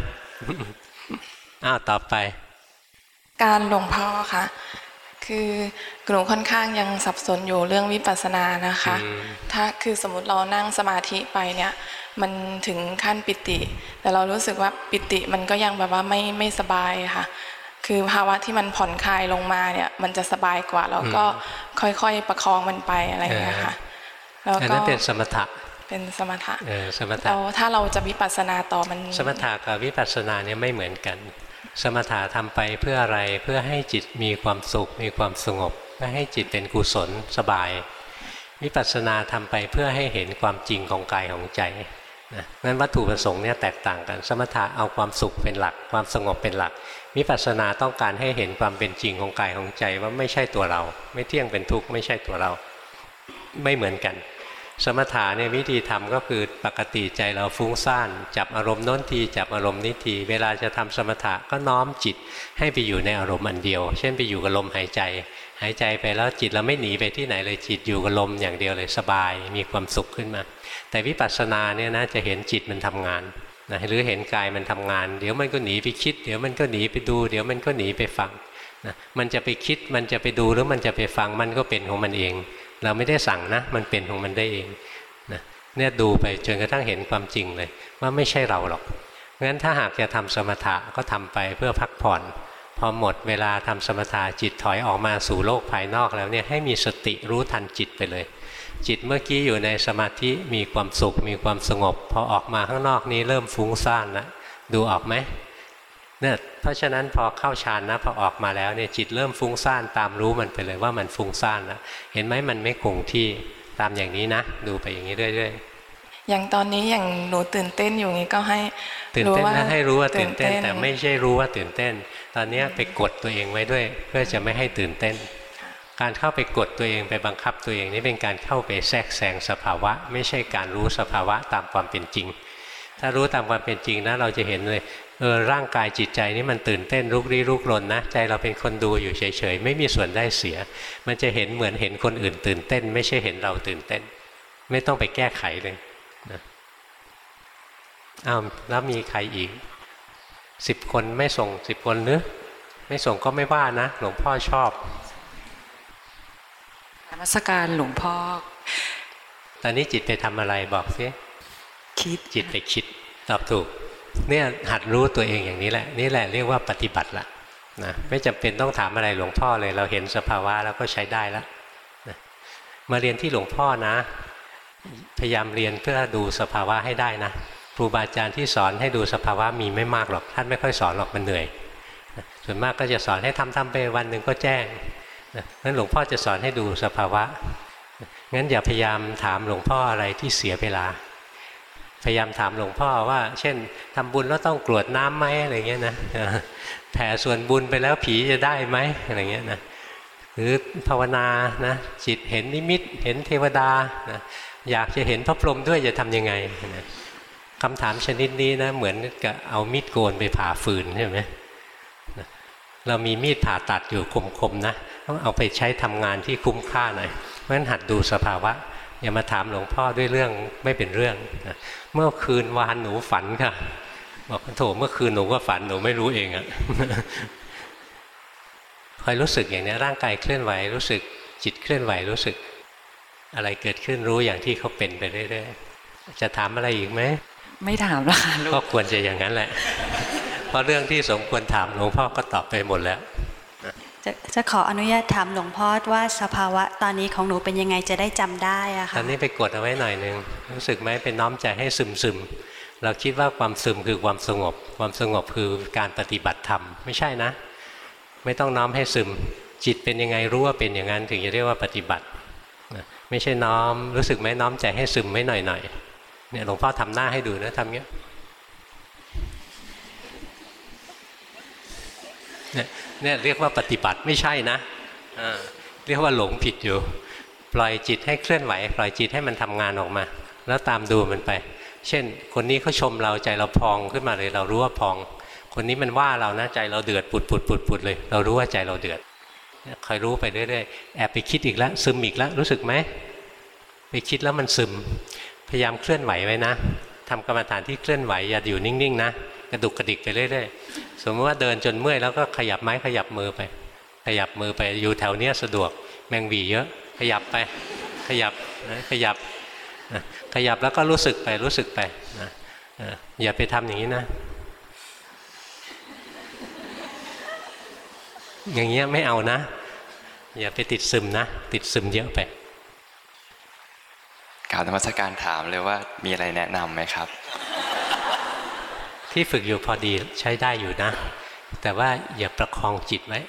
อ้าวต่อไป นมัสการหลวงพ่อค่ะคือ หนูค่อนข้างยังสับสนอยู่เรื่องวิปัสสนานะคะ ถ้าคือสมมติเรานั่งสมาธิไปเนี่ย มันถึงขั้นปิติ แต่เรารู้สึกว่าปิติมันก็ยังแบบว่าไม่ไม่สบายค่ะ คือภาวะที่มันผ่อนคลายลงมาเนี่ย มันจะสบายกว่าแล้วก็ค่อยๆประคองมันไปอะไรอย่างเงี้ยค่ะ แล้วก็นั้นเป็นสมถะเป็นสมถะเออสมถะเราถ้าเราจะวิปัสสนาต่อมัน สมถะกับวิปัสสนาเนี่ยไม่เหมือนกัน สมถะทำไปเพื่ออะไรเพื่อให้จิตมีความสุขมีความสงบ เพื่อให้จิตเป็นกุศลสบายวิปัสสนาทำไปเพื่อให้เห็นความจริงของกายของใจนะงั้นวัตถุประสงค์เนี่ยแตกต่างกัน สมถะเอาความสุขเป็นหลัก ความสงบเป็นหลักวิปัสสนาต้องการให้เห็นความเป็นจริงของกายของใจว่าไม่ใช่ตัวเรา ไม่เที่ยงเป็นทุกข์ไม่ใช่ตัวเรา ไม่เหมือนกัน สมถะเนี่ยวิธีทำก็คือปกติใจเราฟุ้งซ่านจับอารมณ์โน้นทีจับอารมณ์นี้ทีเวลาจะทำสมถะก็น้อมจิตให้ไปอยู่ในอารมณ์อันเดียว เช่นไปอยู่กับลมหายใจ หายใจไปแล้วจิตเราไม่หนีไปที่ไหนเลยจิตอยู่กับลมอย่างเดียวเลยสบายมีความสุขขึ้นมา แต่วิปัสสนาเนี่ยนะจะเห็นจิตมันทำงานนะหรือเห็นกายมันทำงาน เดี๋ยวมันก็หนีไปคิด เดี๋ยวมันก็หนีไปดู เดี๋ยวมันก็หนีไปฟังนะมันจะไปคิดมันจะไปดูหรือมันจะไปฟังมันก็เป็นของมันเอง เราไม่ได้สั่งนะ มันเป็นของมันได้เองนะเนี่ยดูไปจนกระทั่งเห็นความจริงเลย ว่าไม่ใช่เราหรอกงั้นถ้าหากจะทำสมถะก็ทำไปเพื่อพักผ่อน พอหมดเวลาทำสมถะจิตถอยออกมาสู่โลกภายนอกแล้วเนี่ยให้มีสติรู้ทันจิตไปเลย จิตเมื่อกี้อยู่ในสมาธิมีความสุขมีความสงบ พอออกมาข้างนอกนี้เริ่มฟุ้งซ่านล้วดูออกไหมเนี่ยเพราะฉะนั้นพอเข้าฌานนะพอออกมาแล้วเนี่ยจิตเริ่มฟุ้งซ่านตามรู้มันไปเลยว่ามันฟุ้งซ่านแล้วเห็นไหมมันไม่คงที่ตามอย่างนี้นะ ดูไปอย่างนี้เรื่อย อย่างตอนนี้อย่างหนูตื่นเต้นอยู่นี้ก็ให้ๆตื่นเต้นนะให้รู้ว่าตื่นเต้น แต่ไม่ใช่รู้ว่าตื่นเต้น ตอนนี้ไปกดตัวเองไว้ด้วย เพื่อจะไม่ให้ตื่นเต้น การเข้าไปกดตัวเองไปบังคับตัวเองนี่เป็นการเข้าไปแทรกแซงสภาวะ ไม่ใช่การรู้สภาวะตามความเป็นจริง ถ้ารู้ตามความเป็นจริงนะเราจะเห็นเลยเออร่างกายจิตใจนี่มันตื่นเต้นลุกรี้ลุกลนนะ ใจเราเป็นคนดูอยู่เฉยๆ ไม่มีส่วนได้เสีย มันจะเห็นเหมือนเห็นคนอื่นตื่นเต้น ไม่ใช่เห็นเราตื่นเต้น ไม่ต้องไปแก้ไขเลย นะอ้าวแล้วมีใครอีกสิบคนไม่ส่งสิบคนหรือไม่ส่งก็ไม่ว่านะ หลวงพ่อชอบนมัสการหลวงพ่อ ตอนนี้จิตไปทำอะไรบอกสิคิดจิตไปคิดตอบถูก เนี่ยหัดรู้ตัวเองอย่างนี้แหละ นี่แหละเรียกว่าปฏิบัติละนะไม่จำเป็นต้องถามอะไรหลวงพ่อเลย เราเห็นสภาวะแล้วก็ใช้ได้แล้วนะมาเรียนที่หลวงพ่อนะ พยายามเรียนเพื่อดูสภาวะให้ได้นะครูบาอาจารย์ที่สอนให้ดูสภาวะมีไม่มากหรอกท่านไม่ค่อยสอนหรอกมันเหนื่อยส่วนมากก็จะสอนให้ทำทำไปวันหนึ่งก็แจ้งนั้นหลวงพ่อจะสอนให้ดูสภาวะงั้นอย่าพยายามถามหลวงพ่ออะไรที่เสียเวลา พยายามถามหลวงพ่อว่า เช่นทำบุญแล้วต้องกรวดน้ำไหมอะไรเงี้ยนะแผ่ส่วนบุญไปแล้วผีจะได้ไหมอะไรเงี้ยนะหรือภาวนานะจิตเห็นนิมิตเห็นเทวดานะ อยากจะเห็นพระพรหมด้วยจะทำยังไงนะคำถามชนิดนี้นะเหมือนกับเอามีดโกนไปผ่าฟืนใช่ไหมเรามีมีดผ่าตัดอยู่คมๆนะต้องเอาไปใช้ทำงานที่คุ้มค่าหน่อยเพราะฉะนั้นหัดดูสภาวะอย่ามาถามหลวงพ่อด้วยเรื่องไม่เป็นเรื่องนะเมื่อคืนวานหนูฝันค่ะ บอกโถเมื่อคืนหนูก็ฝันหนูไม่รู้เองอะคอยรู้สึกอย่างนี้ร่างกายเคลื่อนไหวรู้สึกจิตเคลื่อนไหวรู้สึก อะไรเกิดขึ้นรู้อย่างที่เขาเป็นไปเรื่อยๆจะถามอะไรอีกไหมไม่ถามแล้วค่ะลูก็กควรจะอย่างนั้นแหละ เพราะเรื่องที่สมควรถามหลวงพ่อก็ตอบไปหมดแล้วจะจะขออนุญาตถามหลวงพ่อว่าสภาวะตอนนี้ของหนูเป็นยังไงจะได้จำได้อะตอค่ะนนี้ไปกดเอาไว้หน่อยหนึ่งรู้สึกไหมเป็นน้อมใจให้ซึมซึมๆเราคิดว่าความซึมคือความสงบ ความสงบคือการปฏิบัติธรรมไม่ใช่นะ ไม่ต้องน้อมให้ซึม จิตเป็นยังไงรู้ว่าเป็นอย่างนั้นถึงจะเรียกว่าปฏิบัตินะ ไม่ใช่น้อมรู้สึกไหมน้อมใจให้ซึมไม่หน่อยหน่อยๆเนี่ยหลวงพ่อทำหน้าให้ดูนะทำเงี้ยเนี่ยเนี่ยเรียกว่าปฏิบัติไม่ใช่นะอ่าเรียกว่าหลงผิดอยู่ ปล่อยจิตให้เคลื่อนไหว ปล่อยจิตให้มันทำงานออกมา แล้วตามดูมันไป เช่น คนนี้เขาชมเราใจเราพองขึ้นมาเลย เรารู้ว่าพอง คนนี้มันว่าเรานะใจเราเดือดปุดปุดปุดปุดเลย เรารู้ว่าใจเราเดือด คอยรู้ไปเรื่อยๆแอบไปคิดอีกแล้วซึมอีกแล้วรู้สึกไหมไปคิดแล้วมันซึม พยายามเคลื่อนไหวไว้นะทำกรรมฐานที่เคลื่อนไหวอย่าอยู่นิ่งๆนะกระดุกกระดิกไปเรื่อยๆสมมติว่าเดินจนเมื่อยแล้วก็ขยับไม้ขยับมือไป ขยับมือไปอยู่แถวเนี้ยสะดวกแมงวีเยอะ ขยับไป ขยับนะขยับนะขยับแล้วก็รู้สึกไปรู้สึกไปนะอย่าไปทำอย่างนี้นะ อย่างเงี้ยไม่เอานะ อย่าไปติดซึมนะ ติดซึมเยอะไปครับราบนมัสการถามเลยว่ามีอะไรแนะนำไหมครับ ที่ฝึกอยู่พอดีใช้ได้อยู่นะ แต่ว่าอย่าประคองจิตไว้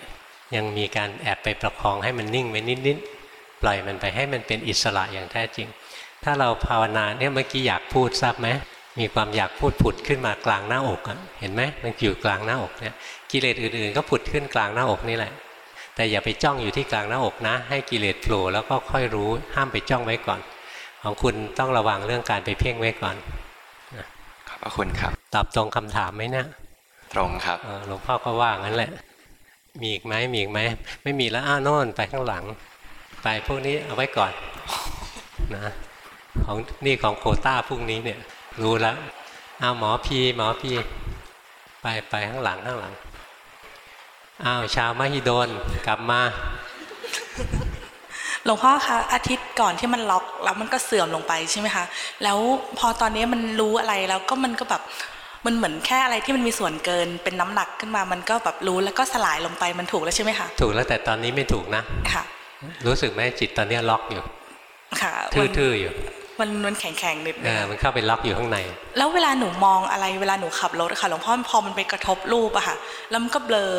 ยังมีการแอบไปประคองให้มันนิ่งไว้นิดๆปล่อยมันไปให้มันเป็นอิสระอย่างแท้จริง ถ้าเราภาวนาเนี่ยเมื่อกี้อยากพูดทราบไหมมีความอยากพูดผุดขึ้นมากลางหน้าอกอะเห็นไหมมันอยู่กลางหน้าอกเนี่ย กิเลสอื่นๆ ก็ผุดขึ้นกลางหน้าอกนี่แหละ แต่อย่าไปจ้องอยู่ที่กลางหน้าอกนะ ให้กิเลสโผล่แล้วก็ค่อยรู้ห้ามไปจ้องไว้ก่อน ของคุณต้องระวังเรื่องการไปเพ่งไว้ก่อนขอบพระคุณครับ ตอบตรงคำถามไหมเนี่ยตรงครับเออหลวงพ่อก็ว่างั้นแหละ มีอีกไหมมีอีกไหมไม่มีแล้วอ้าวโน่นไปข้างหลัง ไปพวกนี้เอาไว้ก่อนนะของนี่ของโควต้าพรุ่งนี้เนี่ย รู้แล้วอ้าวหมอพีหมอพีไปไปข้างหลังข้างหลัง อ้าวชาวมหิดลกลับมาหลวงพ่อคะอาทิตย์ก่อนที่มันล็อกแล้วมันก็เสื่อมลงไปใช่ไหมคะ แล้วพอตอนนี้มันรู้อะไรแล้วก็มันก็แบบมันเหมือนแค่อะไรที่มันมีส่วนเกินเป็นน้ำหนักขึ้นมา มันก็แบบรู้แล้วก็สลายลงไปมันถูกแล้วใช่ไหมคะ ถูกแล้วแต่ตอนนี้ไม่ถูกนะค่ะ รู้สึกไหมจิตตอนนี้ล็อกอยู่ ค่ะทื่อๆอยู่มันมันแข็งแข็งๆนิดเอนึงอมันเข้าไปล็อกอยู่ข้างใน แล้วเวลาหนูมองอะไรเวลาหนูขับรถอะค่ะหลวงพ่อพอมันไปกระทบรูปอะค่ะ แล้วมันก็เบลอ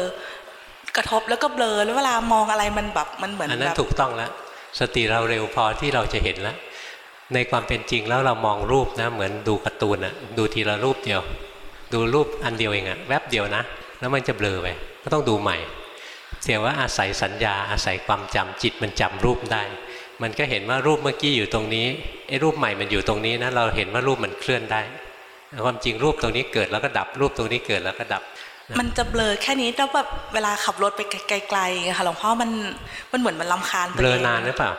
กระทบแล้วก็เบลอแล้วเวลามองอะไรมันแบบมันเหมือนอันแบนั้นบถูกต้องแล้วสติเราเร็วพอที่เราจะเห็นแล้วในความเป็นจริงแล้วเรามองรูปนะ เหมือนดูการ์ตูนอะดูทีละรูปเดียว ดูรูปอันเดียวเองอะแวบเดียวนะ แล้วมันจะเบลอไปก็ต้องดูใหม่เสียว่าอาศัยสัญญาอาศัยความจำจิตมันจำรูปได้ มันก็เห็นว่ารูปเมื่อกี้อยู่ตรงนี้ไอ้รูปใหม่มันอยู่ตรงนี้นะเราเห็นว่ารูปมันเคลื่อนได้ ความจริงรูปตรงนี้เกิดแล้วก็ดับรูปตรงนี้เกิดแล้วก็ดับ มันจะเบลอแค่นี้แล้วแบบเวลาขับรถไปไกลๆอะค่ะหลวงพ่อมันมันเหมือนมันลำคาญตัวเบลเอองนานหรือเปล่า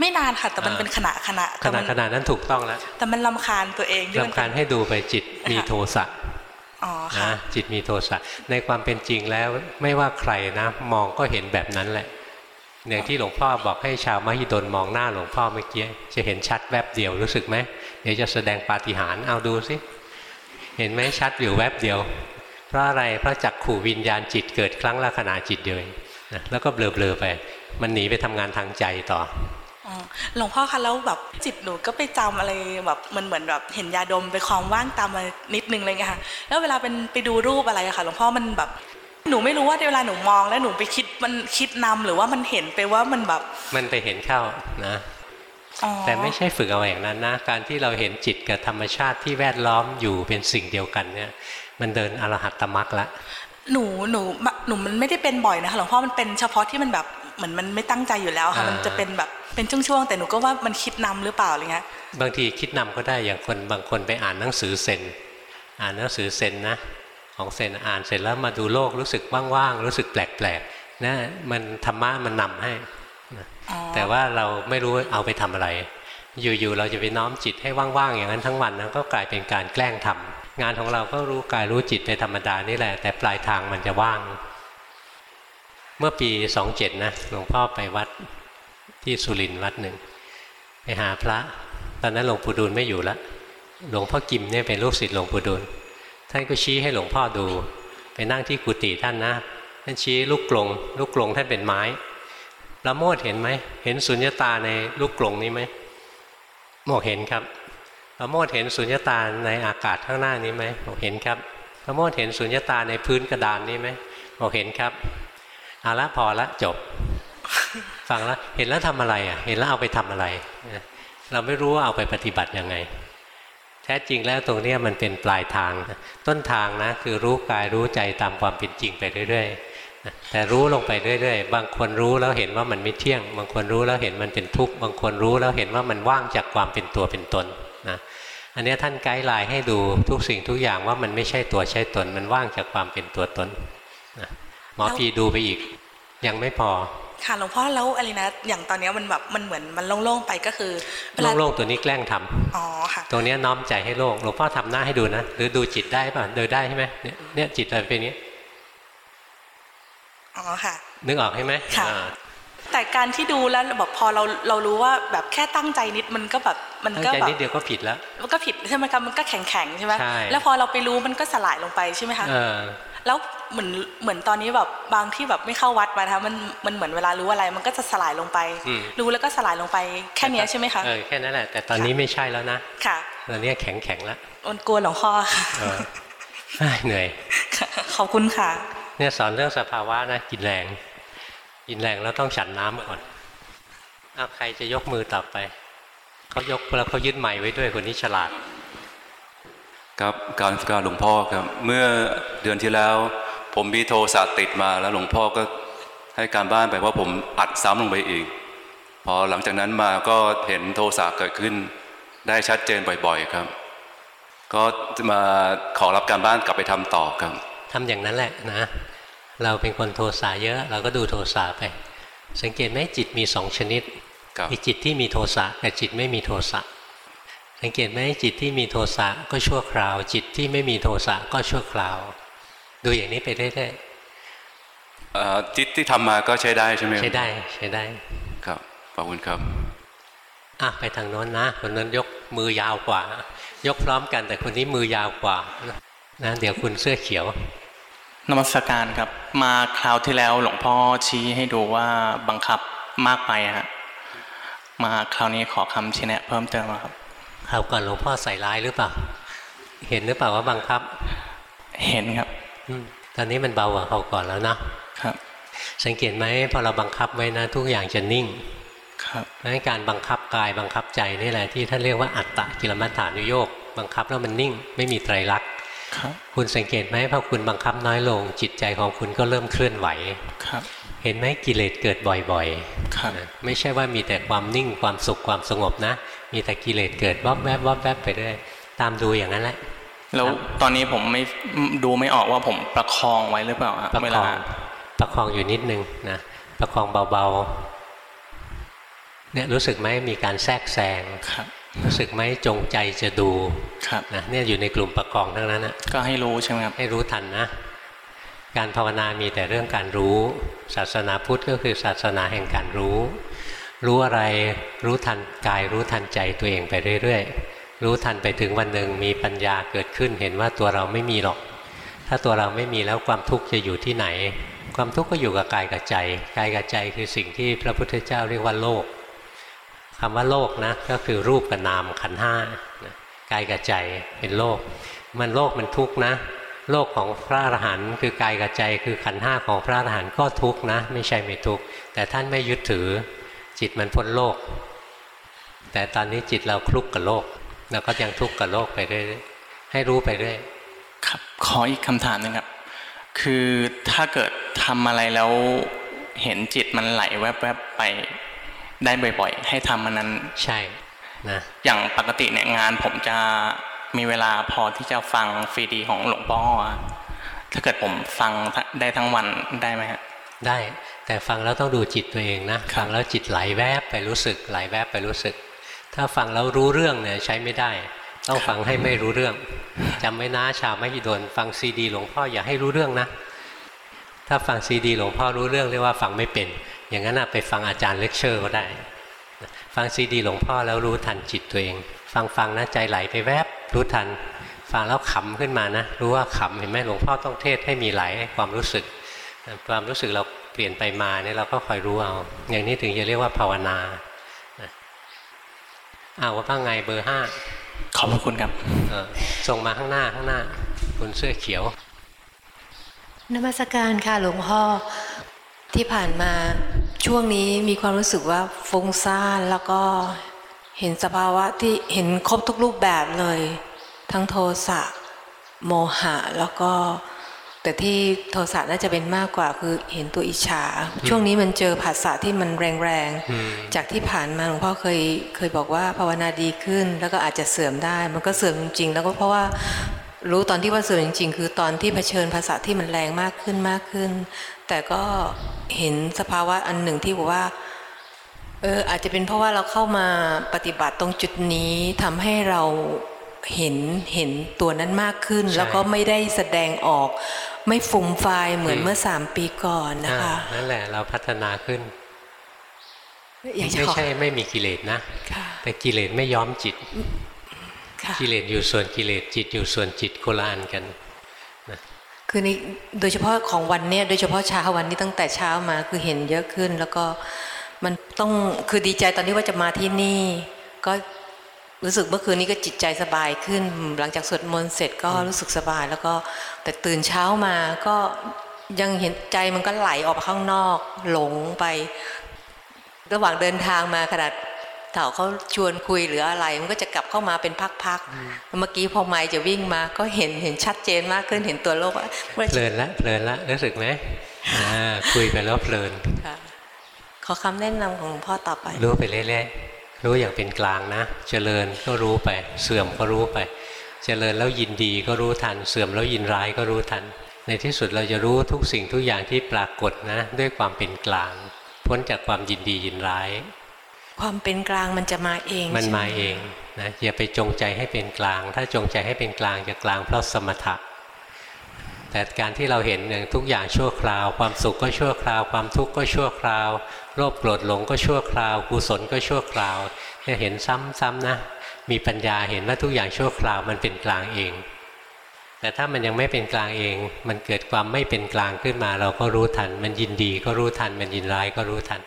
ไม่นานค่ะ แต่มันเป็นขณะขณะขแต่นามัดนขนาดนั้นถูกต้องแล้ว แต่มันลำคาญตัวเองที่มันลำคาญให้ดูไปจิตมีโทสะอ๋อค่ะนะจิตมีโทสะในความเป็นจริงแล้วไม่ว่าใครนะ มองก็เห็นแบบนั้นแหละอย่างที่หลวงพ่อบอกให้ชาวมหิดลมองหน้าหลวงพ่อเมื่อกี้จะเห็นชัดแวบเดียวรู้สึกไหมเดี๋ยวจะแสดงปาฏิหาริย์เอาดูสิเห็นไหมชัดอยู่แวบเดียวเพ ราะอะไรเพราะจักขู่วิญญาณจิตเกิดครั้งละขณะจิตเดียวเองนะแล้วก็เบลอๆไป มันหนีไปทำงานทางใจต่ออ๋อหลวงพ่อคะแล้วแบบจิตหนูก็ไปจำอะไรแบบมันเหมือนแบบเห็นยาดมไปความว่างตามมานิดนึงอะไรเงี้ยค่ะแล้วเวลาเป็นไปดูรูปอะไรอะค่ะหลวงพ่อมันแบบหนูไม่รู้ว่าเวลาหนูมองแล้วหนูไปคิดมันคิดนำหรือว่ามันเห็นไปว่ามันแบบ มันไปเห็นเข้านะอ๋อแต่ไม่ใช่ฝึกเอาอย่างนั้นนะ การที่เราเห็นจิตกับธรรมชาติที่แวดล้อมอยู่เป็นสิ่งเดียวกันเนี่ย มันเดินอรหัตตมรรคละหนูหนูหนูมันไม่ได้เป็นบ่อยนะคะหลวงพ่อมันเป็นเฉพาะที่มันแบบเหมือนมันไม่ตั้งใจอยู่แล้วค่ะอ่ามัมันจะเป็นแบบเป็นช่วงๆแต่หนูก็ว่ามันคิดนำหรือเปล่าอะไรเงี้ยบางทีคิดนำก็ได้อย่างคนบางคนไปอ่านหนังสือเซนอ่านหนังสือเซนนะของเซนอ่านเสร็จแล้วมาดูโลกรู้สึกว่างๆรู้สึกแปลกๆนะมันธรรมะมันนำให้นะแต่ว่าเราไม่รู้เอาไปทำอะไร อยู่ๆเราจะไปน้อมจิตให้ว่างๆอย่างนั้นทั้งวันนะก็กลายเป็นการแกล้งทำ งานของเราก็รู้กายรู้จิตไปธรรมดานี่แหละ แต่ปลายทางมันจะว่าง เมื่อปีสองเจ็ดนะหลวงพ่อไปวัดที่สุรินทร์วัดหนึ่ง ไปหาพระ ตอนนั้นหลวงปู่ดูลไม่อยู่ล้วหลวงพ่อกิมเนี่ยเป็นลูกศิษย์หลวงปู่ดูลท่านก็ชี้ให้หลวงพ่อดู ไปนั่งที่กุฏิท่านนะท่านชี้ลูกกลง ลูกกลงท่านเป็นไม้ละโมดเห็นไหมเห็นสุญญตาในลูกกลงนี้ไหมบอกเห็นครับ ละโมดเห็นสุญญตาในอากาศข้างหน้านี้ไหมบอกเห็นครับละโมดเห็นสุญญตาในพื้นกระดานนี้ไหมบอกเห็นครับเอาละพอละจบ ฟังแล้วเห็นแล้วทำอะไรอะ เห็นแล้วเอาไปทำอะไร เราไม่รู้ว่าเอาไปปฏิบัติยังไง แท้จริงแล้วตรงเนี้ยมันเป็นปลายทาง ต้นทางนะคือรู้กายรู้ใจตามความเป็นจริงไปเรื่อยๆแต่รู้ลงไปเรื่อยๆ บางคนรู้แล้วเห็นว่ามันไม่เที่ยง บางคนรู้แล้วเห็นมันเป็นทุกข์ บางคนรู้แล้วเห็นว่ามันว่างจากความเป็นตัวเป็นตน นะอันนี้ท่านไกด์ไลน์ให้ดูทุกสิ่งทุกอย่างว่ามันไม่ใช่ตัวใช่ตน มันว่างจากความเป็นตัวตนนะหมอพีดูไปอีก ยังไม่พอ ค่ะหลวงพ่อแล้วอะไรนะ อย่างตอนเนี้ยมันแบบมันเหมือนมันโล่งๆไปก็คือเวลาโล่งๆตัวนี้แกล้งทำอ๋อค่ะตรงเนี้ยน้อมใจให้โล่งหลวงพ่อทำหน้าให้ดูนะหรือดูจิตได้ป่ะเดินได้ใช่ไหมเนี่ยเนี่ยจิตเราเป็นอย่างนี้อ๋อค่ะ นึกออกใช่ไหมค่ะอ่า แต่การที่ดูแล้วแบบพอเราเรารู้ว่าแบบแค่ตั้งใจนิดมันก็แบบมันตั้งก็ใจแบบนิดเดียวก็ผิดแล้ว มันก็ผิดใช่ไหมคะมันก็แข็งแข็งๆใช่ไหมใช่แล้วพอเราไปรู้มันก็สลายลงไปใช่ไหมคะเออแล้วเหมือนเหมือนตอนนี้แบบบางที่แบบไม่เข้าวัดมานะคะมันมันเหมือนเวลารู้อะไรมันก็จะสลายลงไปอืมรู้แล้วก็สลายลงไปแค่เนี้ยใช่ไหมคะเออแค่นั้นแหละแต่ตอนนี้ไม่ใช่แล้วนะค่ะตอนนี้แข็งแข็งๆแล้วอนกลัวหลวงพ่อค่ะเออเฮ้ยเหนื่อยขอบคุณค่ะเนี่ยสอนเรื่องสภาวะนะกินแรง กินแรงแล้วต้องฉันน้ำก่อนเอาใครจะยกมือต่อไป เขายกแล้วเขายึดใหม่ไว้ด้วยคนนี้ฉลาด ครับการนมัสการหลวงพ่อครับ เมื่อเดือนที่แล้ว ผมมีโทสะติดมาแล้วหลวงพ่อก็ให้การบ้านไปว่าผมอัดซ้ำลงไปอีก พอหลังจากนั้นมาก็เห็นโทสะเกิดขึ้น ได้ชัดเจนบ่อย ๆครับ ก็จะมาขอรับการบ้านกลับไปทำต่อครับทำอย่างนั้นแหละนะ เราเป็นคนโทสะเยอะ เราก็ดูโทสะไป สังเกตไหมจิตมีสองชนิดครับมีจิตที่มีโทสะกับจิตไม่มีโทสะสังเกตไหมจิตที่มีโทสะก็ชั่วคราว จิตที่ไม่มีโทสะก็ชั่วคราว ดูอย่างนี้ไปเรื่อยเอ่อจิตที่ทำมาก็ใช้ได้ใช่ไหมๆใช้ได้ใช้ได้ ครับขอบคุณครับอะไปทางโน้นนะคนนั้นยกมือยาวกว่า ยกพร้อมกันแต่คนนี้มือยาวกว่านะเดี๋ยวคุณเสื้อเขียว นมัสการครับ มาคราวที่แล้วหลวงพ่อชี้ให้ดูว่าบังคับมากไปอะฮะมาคราวนี้ขอคำชี้แนะ เพิ่มเติมอะครับคราวก่อนหลวงพ่อใส่ร้ายหรือเปล่า เห็นหรือเปล่าว่าบังคับ เห็นครับอืมตอนนี้มันเบากว่าเขาวก่อนแล้วนะครับ สังเกตไหมพอเราบังคับไว้นะทุกอย่างจะนิ่ง ครับเพราะฉะนั้นการบังคับกายบังคับใจนี่แหละที่ท่านเรียกว่าอัตตะกิลมัฏฐานุโยกบังคับแล้วมันนิ่ง ไม่มีไตรลักษณ์ ครับคุณสังเกตไหมพอคุณบังคับน้อยลง จิตใจของคุณก็เริ่มเคลื่อนไหวครับ เห็นไหมกิเลสเกิดบ่อยครับๆนะไม่ใช่ว่ามีแต่ความนิ่งความสุขความสงบนะ มีแต่กิเลสเกิดวอบแวบวอบแวบไปเรื่อยตามดูอย่างนั้นแหละแล้วตอนนี้ผมไม่ดูไม่ออกว่าผมประคองไว้หรือเปล่าฮะประเวคลาองประคองอยู่นิดนึงนะประคองเบาๆเนี่ยรู้สึกไหมมีการแทรกแซงครับ รู้สึกไหมจงใจจะดูครับนะเนี่ยอยู่ในกลุ่มประคองทั้งนั้นนะก็ให้รู้ใช่ไหมครับให้รู้ทันนะ การภาวนามีแต่เรื่องการรู้ ศาสนาพุทธก็คือศาสนาแห่งการรู้ รู้อะไรรู้ทันกายรู้ทันใจตัวเองไปเรื่อยๆ รู้ทันไปถึงวันหนึ่งมีปัญญาเกิดขึ้นเห็นว่าตัวเราไม่มีหรอก ถ้าตัวเราไม่มีแล้วความทุกข์จะอยู่ที่ไหน ความทุกข์ก็อยู่กับกายกับใจ กายกับใจคือสิ่งที่พระพุทธเจ้าเรียกว่าโลก คำว่าโลกนะก็คือรูปกับนามขันห้ากายกับใจเป็นโลก มันโลกมันทุกข์นะ โลกของพระอรหันต์คือกายกับใจคือขันห้าของพระอรหันต์ก็ทุกข์นะ ไม่ใช่ไม่ทุกข์แต่ท่านไม่ยึดถือจิตมันพ้นโลก แต่ตอนนี้จิตเราคลุกกับโลกเราก็ยังทุกข์กับโลกไปเรื่อยๆให้รู้ไปเรื่อยครับขออีกคำถามหนึงครับ คือถ้าเกิดทำอะไรแล้วเห็นจิตมันไหลแวบๆไป ได้บ่อยๆ ให้ทำมันนั้นใช่นะอย่างปกติเนี่ยงานผมจะมีเวลาพอที่จะฟังฟรีดีของหลวงพ่ออะถ้าเกิดผมฟังได้ทั้งวันได้ไหมฮะได้แต่ฟังแล้วต้องดูจิตตัวเองนะฟังแล้วจิตไหลแวบไปรู้สึกไหลแวบไปรู้สึก ถ้าฟังแล้วรู้เรื่องเนี่ยใช้ไม่ได้ ต้องฟังให้ไม่รู้เรื่องจำไว้นะชาวมหิดลฟังซีดี หลวงพ่ออย่าให้รู้เรื่องนะ ถ้าฟังซีดี หลวงพ่อรู้เรื่องเรียกว่าฟังไม่เป็น อย่างนั้นนะไปฟังอาจารย์เลคเชอร์ก็ได้ ฟังซีดีหลวงพ่อแล้วรู้ทันจิตตัวเอง ฟังฟังนะใจไหลไปแวบรู้ทัน ฟังแล้วขำขึ้นมานะ รู้ว่าขำเห็นไหมหลวงพ่อต้องเทศน์ให้มีไหลให้ความรู้สึก ความรู้สึกเราเปลี่ยนไปมาเนี่ยเราก็คอยรู้เอา อย่างนี้ถึงจะเรียกว่าภาวนาอ้าวว่าบ้างไงเบอร์ห้าขอบพระคุณครับเออส่งมาข้างหน้าข้างหน้า คุณเสื้อเขียว นมัสการค่ะหลวงพ่อ ที่ผ่านมาช่วงนี้มีความรู้สึกว่าฟุ้งซ่านแล้วก็เห็นสภาวะที่เห็นครบทุกรูปแบบเลย ทั้งโทสะโมหะแล้วก็ แต่ที่โทสะน่าจะเป็นมากกว่าคือเห็นตัวอิจฉา ช่วงนี้มันเจอภาษาที่มันแรงๆ จากที่ผ่านมาหลวงพ่อเคยเคยบอกว่าภาวนาดีขึ้น แล้วก็อาจจะเสื่อมได้ มันก็เสื่อมจริงๆ แล้วก็เพราะว่า รู้ตอนที่ว่าเสื่อมจริง ๆ คือตอนที่เผชิญภาษาที่มันแรงมากขึ้นมากขึ้น แต่ก็เห็นสภาวะอันหนึ่งที่บอกว่าเอออาจจะเป็นเพราะว่าเราเข้ามาปฏิบัติตรงจุดนี้ทำให้เราเห็นเห็นตัวนั้นมากขึ้นใช่แล้วก็ไม่ได้แสดงออก ไม่ฟุ่มไฟายเหมือนเมื่อสามปีก่อนนะคะอ่านั่นแหละเราพัฒนาขึ้นอยากจะไม่ขอใช่ไม่มีกิเลสนะค่ะแต่กิเลสไม่ย้อมจิตค่ะ กิเลสอยู่ส่วนกิเลสจิตอยู่ส่วนจิตโคนละอันกันนะคือในโดยเฉพาะของวันเนี้ยโดยเฉพาะเช้าวันนี้ตั้งแต่เช้ามาคือเห็นเยอะขึ้น แล้วก็มันต้องคือดีใจตอนนี้ว่าจะมาที่นี่ ก็รู้สึกเมื่อคืนนี้ก็จิตใจสบายขึ้น หลังจากสวดมนต์เสร็จก็รู้สึกสบาย แล้วก็แต่ตื่นเช้ามาก็ยังเห็นใจมันก็ไหลออกไปข้างนอก หลงไประหว่างเดินทางมาขนาด เถาเขาชวนคุยหรืออะไร มันก็จะกลับเข้ามาเป็นพักๆเมื่อกี้พอไมค์จะวิ่งมาก็เห็นเห็นชัดเจนมากขึ้นเห็นตัวโลกว่าเมื่อเพลินละเพลินละรู้สึกไหมอ่าคุยไปแล้วเพลินค่ะขอคำแนะนำของหลวงพ่อต่อไป รู้ไปเรื่อยๆรู้อย่างเป็นกลางนะเจริญก็รู้ไป เสื่อมก็รู้ไป เจริญแล้วยินดีก็รู้ทัน เสื่อมแล้วยินร้ายก็รู้ทัน ในที่สุดเราจะรู้ทุกสิ่งทุกอย่างที่ปรากฏนะ ด้วยความเป็นกลาง พ้นจากความยินดียินร้าย ความเป็นกลางมันจะมาเอง มันใช่ไหมาเองนะอย่าไปจงใจให้เป็นกลาง ถ้าจงใจให้เป็นกลางจะกลางเพราะสมถะ แต่การที่เราเห็นอย่างทุกอย่างชั่วคราว ความสุขก็ชั่วคราว ความทุกข์ก็ชั่วคราว โลภโกรธหลงก็ชั่วคราว กุศลก็ชั่วคราวเนี่ยเห็นซ้ำๆนะ มีปัญญาเห็นว่าทุกอย่างชั่วคราวมันเป็นกลางเอง แต่ถ้ามันยังไม่เป็นกลางเอง มันเกิดความไม่เป็นกลางขึ้นมา เราก็รู้ทัน มันยินดีก็รู้ทัน มันยินร้ายก็รู้ทัน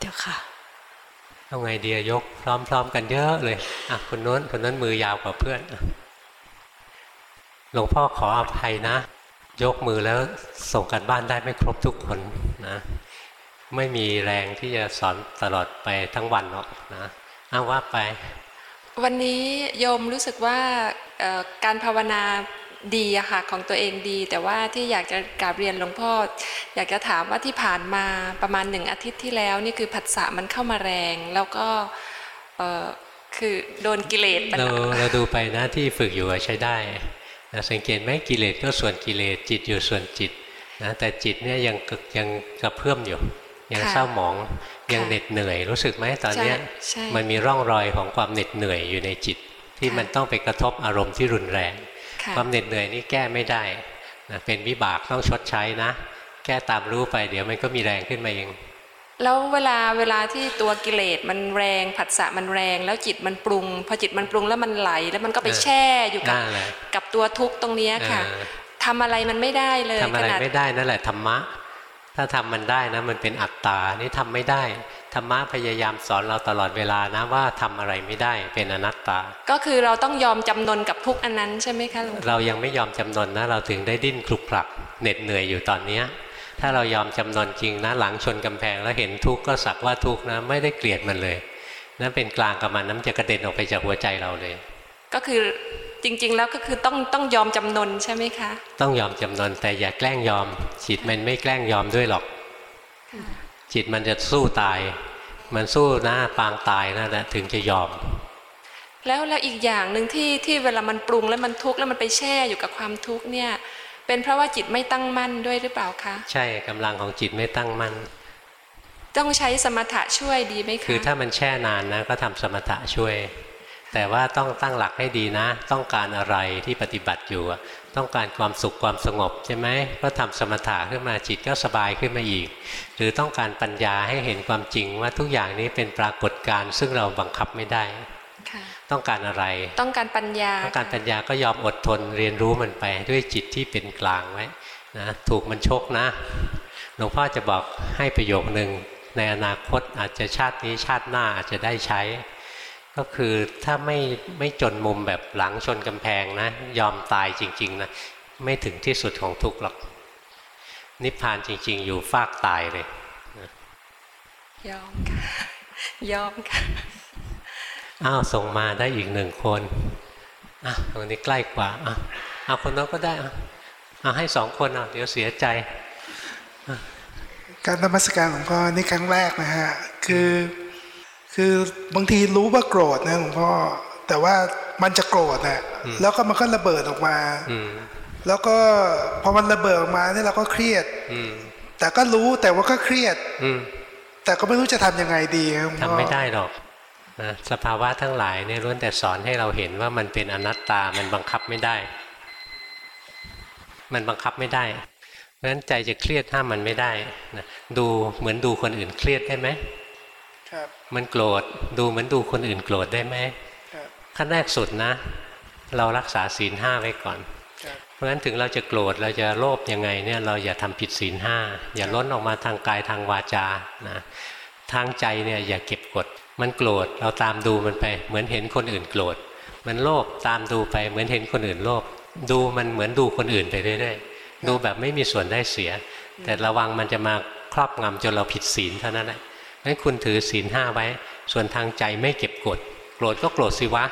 เดี๋ยวค่ะ เอาไงเดียยก พร้อม ๆ กันเยอะเลยอะคนโน้นคนนั้นมือยาวกว่าเพื่อนหลวงพ่อขออภัยนะ ยกมือแล้วส่งกันบ้านได้ไม่ครบทุกคนนะ ไม่มีแรงที่จะสอนตลอดไปทั้งวันหรอกนะอ้าว่าไป วันนี้โยมรู้สึกว่าการภาวนา ดีอะค่ะของตัวเองดี แต่ว่าที่อยากจะกราบเรียนหลวงพ่อ อยากจะถามว่าที่ผ่านมาประมาณหนึ่งอาทิตย์ที่แล้ว นี่คือผัสสะมันเข้ามาแรง แล้วก็เอ่อคือโดนกิเลสมันเราเราดูไปนะที่ฝึกอยู่อะใช้ได้นะสังเกตไหมกิเลสก็ส่วนกิเลสจิตอยู่ส่วนจิตนะแต่จิตเนี่ยยังกึกยังกระเพื่อมอยู่ ยังเศร้าหมองยังเหน็ดเหนื่อยรู้สึกไหมตอนเนี้ยใช่มันมีร่องรอยของความเหน็ดเหนื่อยอยู่ในจิต ที่มันต้องไปกระทบอารมณ์ที่รุนแรง ค่ะความเหน็ดเหนื่อยนี่แก้ไม่ได้นะเป็นวิบากต้องชดใช้นะ แก้ตามรู้ไปเดี๋ยวมันก็มีแรงขึ้นมาเอง แล้วเวลาเวลาที่ตัวกิเลสมันแรงผัสสะมันแรง แล้วจิตมันปรุง พอจิตมันปรุงแล้วมันไหล แล้วมันก็ไปเออแช่อยู่กับนั่นแหละกับตัวทุกข์ตรงเนี้ยค่ะเออทำอะไรมันไม่ได้เลยทำอะไรขนาดไม่ได้นั่นแหละธรรมะ ถ้าทำมันได้นะมันเป็นอัตตานี่ทำไม่ได้ ธรรมะพยายามสอนเราตลอดเวลานะว่าทำอะไรไม่ได้เป็นอนัตตา ก็คือเราต้องยอมจำนนกับทุกข์อันนั้นใช่ไหมคะหลวงพ่อเรายังไม่ยอมจำนนนะเราถึงได้ดิ้นคลุกคลักเหน็ดเหนื่อยอยู่ตอนเนี้ยถ้าเรายอมจำนนจริงนะหลังชนกำแพงแล้วเห็นทุกข์ก็สักว่าทุกข์นะไม่ได้เกลียดมันเลยนั่นเป็นกลางกับมันน้ำจะกระเด็นออกไปจากหัวใจเราเลย ก็คือจริง ๆ แล้วก็คือต้องต้องยอมจำนนใช่ไหมคะ ต้องยอมจำนนแต่อย่าแกล้งยอมจิตมันไม่แกล้งยอมด้วยหรอก จิตมันจะสู้ตาย มันสู้หน้าปางตายนั่นแหละถึงจะยอม แล้วแล้วอีกอย่างหนึ่งที่ที่เวลามันปรุงแล้วมันทุกข์แล้วมันไปแช่อยู่กับความทุกข์เนี่ยเป็นเพราะว่าจิตไม่ตั้งมั่นด้วยหรือเปล่าคะ ใช่กำลังของจิตไม่ตั้งมั่น ต้องใช้สมถะช่วยดีไหมคะคือถ้ามันแช่นานนะก็ทำสมถะช่วยแต่ว่าต้องตั้งหลักให้ดีนะ ต้องการอะไรที่ปฏิบัติอยู่อะ ต้องการความสุขความสงบใช่ไหมก็ทำสมถะขึ้นมาจิตก็สบายขึ้นมาอีก หรือต้องการปัญญาให้เห็นความจริงว่าทุกอย่างนี้เป็นปรากฏการณ์ซึ่งเราบังคับไม่ได้ค่ะต้องการอะไร ต้องการปัญญา ต้องการปัญญาก็ยอมอดทนเรียนรู้มันไปด้วยจิตที่เป็นกลางไว้นะถูกมันชกนะ หลวงพ่อจะบอกให้ประโยคหนึ่งในอนาคตอาจจะชาตินี้ชาติหน้าอาจจะได้ใช้ ก็คือถ้าไม่ไม่จนมุมแบบหลังชนกำแพงนะ ยอมตายจริง ๆ นะ ไม่ถึงที่สุดของทุกข์หรอก นิพพานจริง ๆ อยู่ฟากตายเลยยอมค่ะยอมค่ะอ้าวส่งมาได้อีกหนึ่งคนอะตรงนี้ใกล้กว่าอะเอาคนนั้นก็ได้อะเอาให้สองคนอะเดี๋ยวเสียใจ การนมัสการหลวงพ่อนี่ครั้งแรกนะฮะ คือ คือบางทีรู้ว่าโกรธนะหลวงพ่อแต่ว่ามันจะโกรธนะแล้วก็มันก็ระเบิดออกมาอืมแล้วก็พอมันระเบิดออกมาเนี่ยเราก็เครียดอืมแต่ก็รู้แต่ว่าก็เครียดอืมแต่ก็ไม่รู้จะทำยังไงดีครับหลวงพ่อทำไม่ได้หรอกนะสภาวะทั้งหลายเนี่ยล้วนแต่สอนให้เราเห็นว่ามันเป็นอนัตตามันบังคับไม่ได้ มันบังคับไม่ได้ เพราะฉะนั้นใจจะเครียดห้ามมันไม่ได้นะดูเหมือนดูคนอื่นเครียดได้ไหมครับ มันโกรธดูเหมือนดูคนอื่นโกรธได้ไหมครับขั้นแรกสุดนะ เรารักษาศีลห้าไว้ก่อน เพราะฉะนั้นถึงเราจะโกรธเราจะโลภยังไงเนี่ยเราอย่าทำผิดศีลห้าอย่าล้นออกมาทางกายทางวาจานะทางใจเนี่ยอย่าเก็บกด มันโกรธเราตามดูมันไป เหมือนเห็นคนอื่นโกรธมันโลภตามดูไปเหมือนเห็นคนอื่นโลภดูมันเหมือนดูคนอื่นไปเรื่อยๆดูแบบไม่มีส่วนได้เสีย แต่ระวังมันจะมาครอบงำจนเราผิดศีลเท่านั้นแหละ งั้นคุณถือศีลห้าไว้ ส่วนทางใจไม่เก็บกด โกรธก็โกรธสิวะ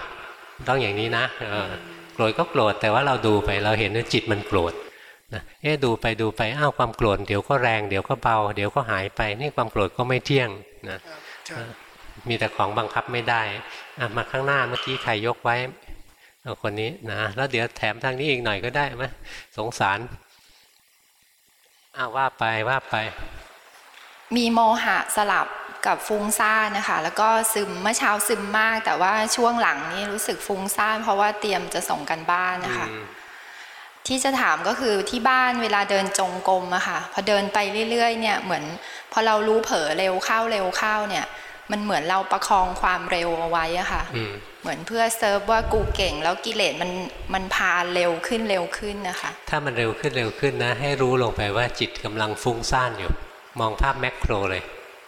ต้องอย่างนี้นะเออโกรธก็โกรธแต่ว่าเราดูไปเราเห็นว่าจิตมันโกรธนะเอ๊ะดูไปดูไปอ้าวความโกรธเดี๋ยวก็แรงเดี๋ยวก็เบา เดี๋ยวก็หายไปนี่ความโกรธก็ไม่เที่ยงนะมีแต่ของบังคับไม่ได้อะมาข้างหน้าเมื่อกี้ใครยกไว้เอาคนนี้นะแล้วเดี๋ยวแถมทางนี้อีกหน่อยก็ได้ไหมสงสารอ้าวว่าไปว่าไป มีโมหะสลับกับฟุ้งซ่านนะคะ แล้วก็ซึมเมื่อเช้าซึมมาก แต่ว่าช่วงหลังนี้รู้สึกฟุ้งซ่านเพราะว่าเตรียมจะส่งกันบ้านนะคะ ที่จะถามก็คือที่บ้านเวลาเดินจงกรมอะค่ะพอเดินไปเรื่อยๆเนี่ยเหมือน พอเรารู้เผลอเร็วเข้าเร็วเข้าเนี่ย มันเหมือนเราประคองความเร็วเอาไว้อะค่ะเหมือนเพื่อเซิร์ฟว่ากูเก่งแล้วกิเลสมันมันพาเร็วขึ้นเร็วขึ้นนะคะ ถ้ามันเร็วขึ้นเร็วขึ้นนะ ให้รู้ลงไปว่าจิตกำลังฟุ้งซ่านอยู่ มองภาพแมกโครเลย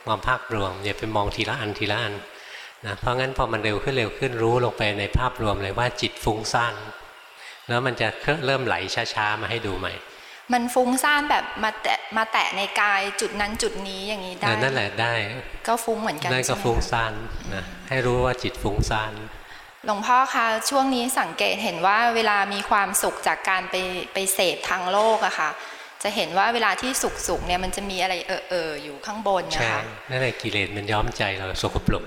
มองภาพรวมอย่าไปมองทีละอันทีละอันนะเพราะงั้นพอมันเร็วขึ้นเร็วขึ้นรู้ลงไปในภาพรวมเลยว่าจิตฟุ้งซ่านแล้วมันจะเริ่มไหลช้าๆมาให้ดูใหม่ มันฟุ้งซ่านแบบมาแตะมาแตะในกายจุดนั้นจุดนี้อย่างนี้ได้นั่นแหละได้ ก็ฟุ้งเหมือนกันนั่นก็ใช่ไหมฟุ้งคะซ่านนะให้รู้ว่าจิตฟุ้งซ่านหลวงพ่อคะช่วงนี้สังเกตเห็นว่าเวลามีความสุขจากการไปไปเสพทางโลกอะค่ะ จะเห็นว่าเวลาที่สุขสุขเนี่ยมันจะมีอะไรเออเอออยู่ข้างบนนะใช่คะนั่นแหละกิเลสมันย้อมใจเราสกปรก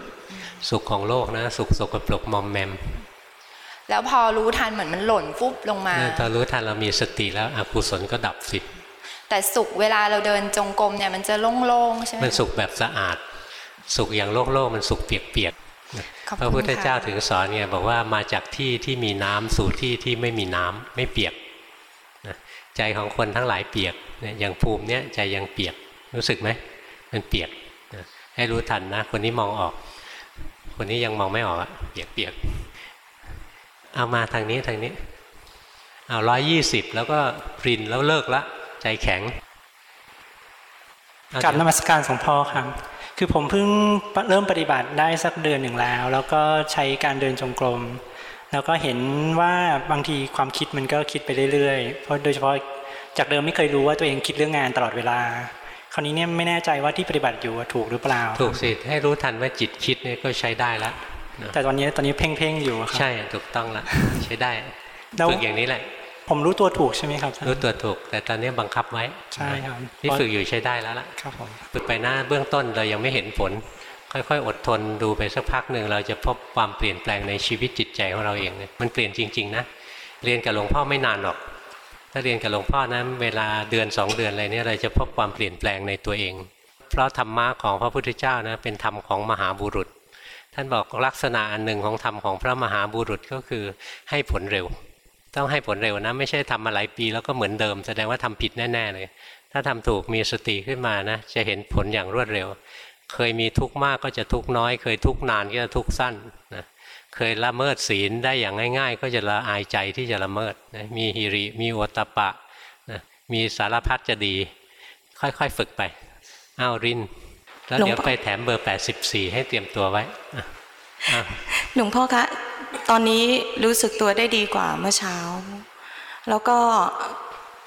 สุขของโลกนะสุขสกปรกมอมแมม แล้วพอรู้ทันเหมือนมันหล่นฟุบลงมานั่นพอรู้ทันเรามีสติแล้วอกุศลก็ดับสิแต่สุขเวลาเราเดินจงกรมเนี่ยมันจะโล่งๆใช่ไหมมันสุขแบบสะอาด สุขอย่างโลกโลกมันสุขเปียกๆนะขอบคุณพระพุทธเจ้าค่ะถึงสอนเนี่ยบอกว่ามาจากที่ที่มีน้ำสู่ที่ที่ไม่มีน้ำไม่เปียกนะ ใจของคนทั้งหลายเปียกเนี่ยอย่างภูมิเนี่ยใจยังเปียกรู้สึกไหมมันเปียกให้รู้ทันนะ คนนี้มองออก คนนี้ยังมองไม่ออกอะเปียกเปียกเอามาทางนี้ทางนี้เอาร้อยยี่สิบแล้วก็ปรินแล้วเลิกละ ใจแข็งกับนมัสการหลวงพ่อครับคือผมเพิ่งเริ่มปฏิบัติได้สักเดือนหนึ่งแล้ว แล้วก็ใช้การเดินจงกรม แล้วก็เห็นว่าบางทีความคิดมันก็คิดไปเรื่อยๆ เพราะโดยเฉพาะจากเดิมไม่เคยรู้ว่าตัวเองคิดเรื่องงานตลอดเวลา คราวนี้เนี่ยไม่แน่ใจว่าที่ปฏิบัติอยู่ถูกหรือเปล่า ถูกสิให้รู้ทันว่าจิตคิดเนี่ยก็ใช้ได้แล้วนะแต่ตอนนี้ตอนนี้เพ่งๆอยู่ครับใช่ถูกต้องละใช้ได้แล้วฝึกอย่างนี้แหละ ผมรู้ตัวถูกใช่ไหมครับ รู้ตัวถูก แต่ตอนนี้บังคับไว้ใช่ครับที่ฝึกอยู่ใช้ได้แล้วล่ะครับผมฝึกไปหน้าเบื้องต้นเรายังไม่เห็นผล ค่อยๆ อดทนดูไปสักพักหนึ่งเราจะพบความเปลี่ยนแปลงในชีวิตจิตใจของเราเองเนี่ยมันเปลี่ยนจริง ๆ นะ เรียนกับหลวงพ่อไม่นานหรอก ถ้าเรียนกับหลวงพ่อนะเวลาเดือนสองเดือนอะไรเนี่ยเราจะพบความเปลี่ยนแปลงในตัวเอง เพราะธรรมะของพระพุทธเจ้านะเป็นธรรมของมหาบุรุษ ท่านบอกลักษณะอันหนึ่งของธรรมของพระมหาบุรุษก็คือให้ผลเร็ว ต้องให้ผลเร็วนะไม่ใช่ทำมาหลายปีแล้วก็เหมือนเดิม แสดงว่าทำผิดแน่ๆเลยถ้าทำถูกมีสติขึ้นมานะจะเห็นผลอย่างรวดเร็ว เคยมีทุกข์มากก็จะทุกข์น้อย เคยทุกข์นานก็จะทุกข์สั้นนะเคยละเมิดศีลได้อย่างง่าย ๆ ก็จะละอายใจที่จะละเมิดนะมีฮิริมีโอตตปะนะมีสารพัดจะดี ค่อยๆฝึกไปอ้าวรินแล้วเดี๋ยวไปแถมเบอร์ 84 ให้เตรียมตัวไว้หลวงพ่อคะตอนนี้รู้สึกตัวได้ดีกว่าเมื่อเช้า แล้วก็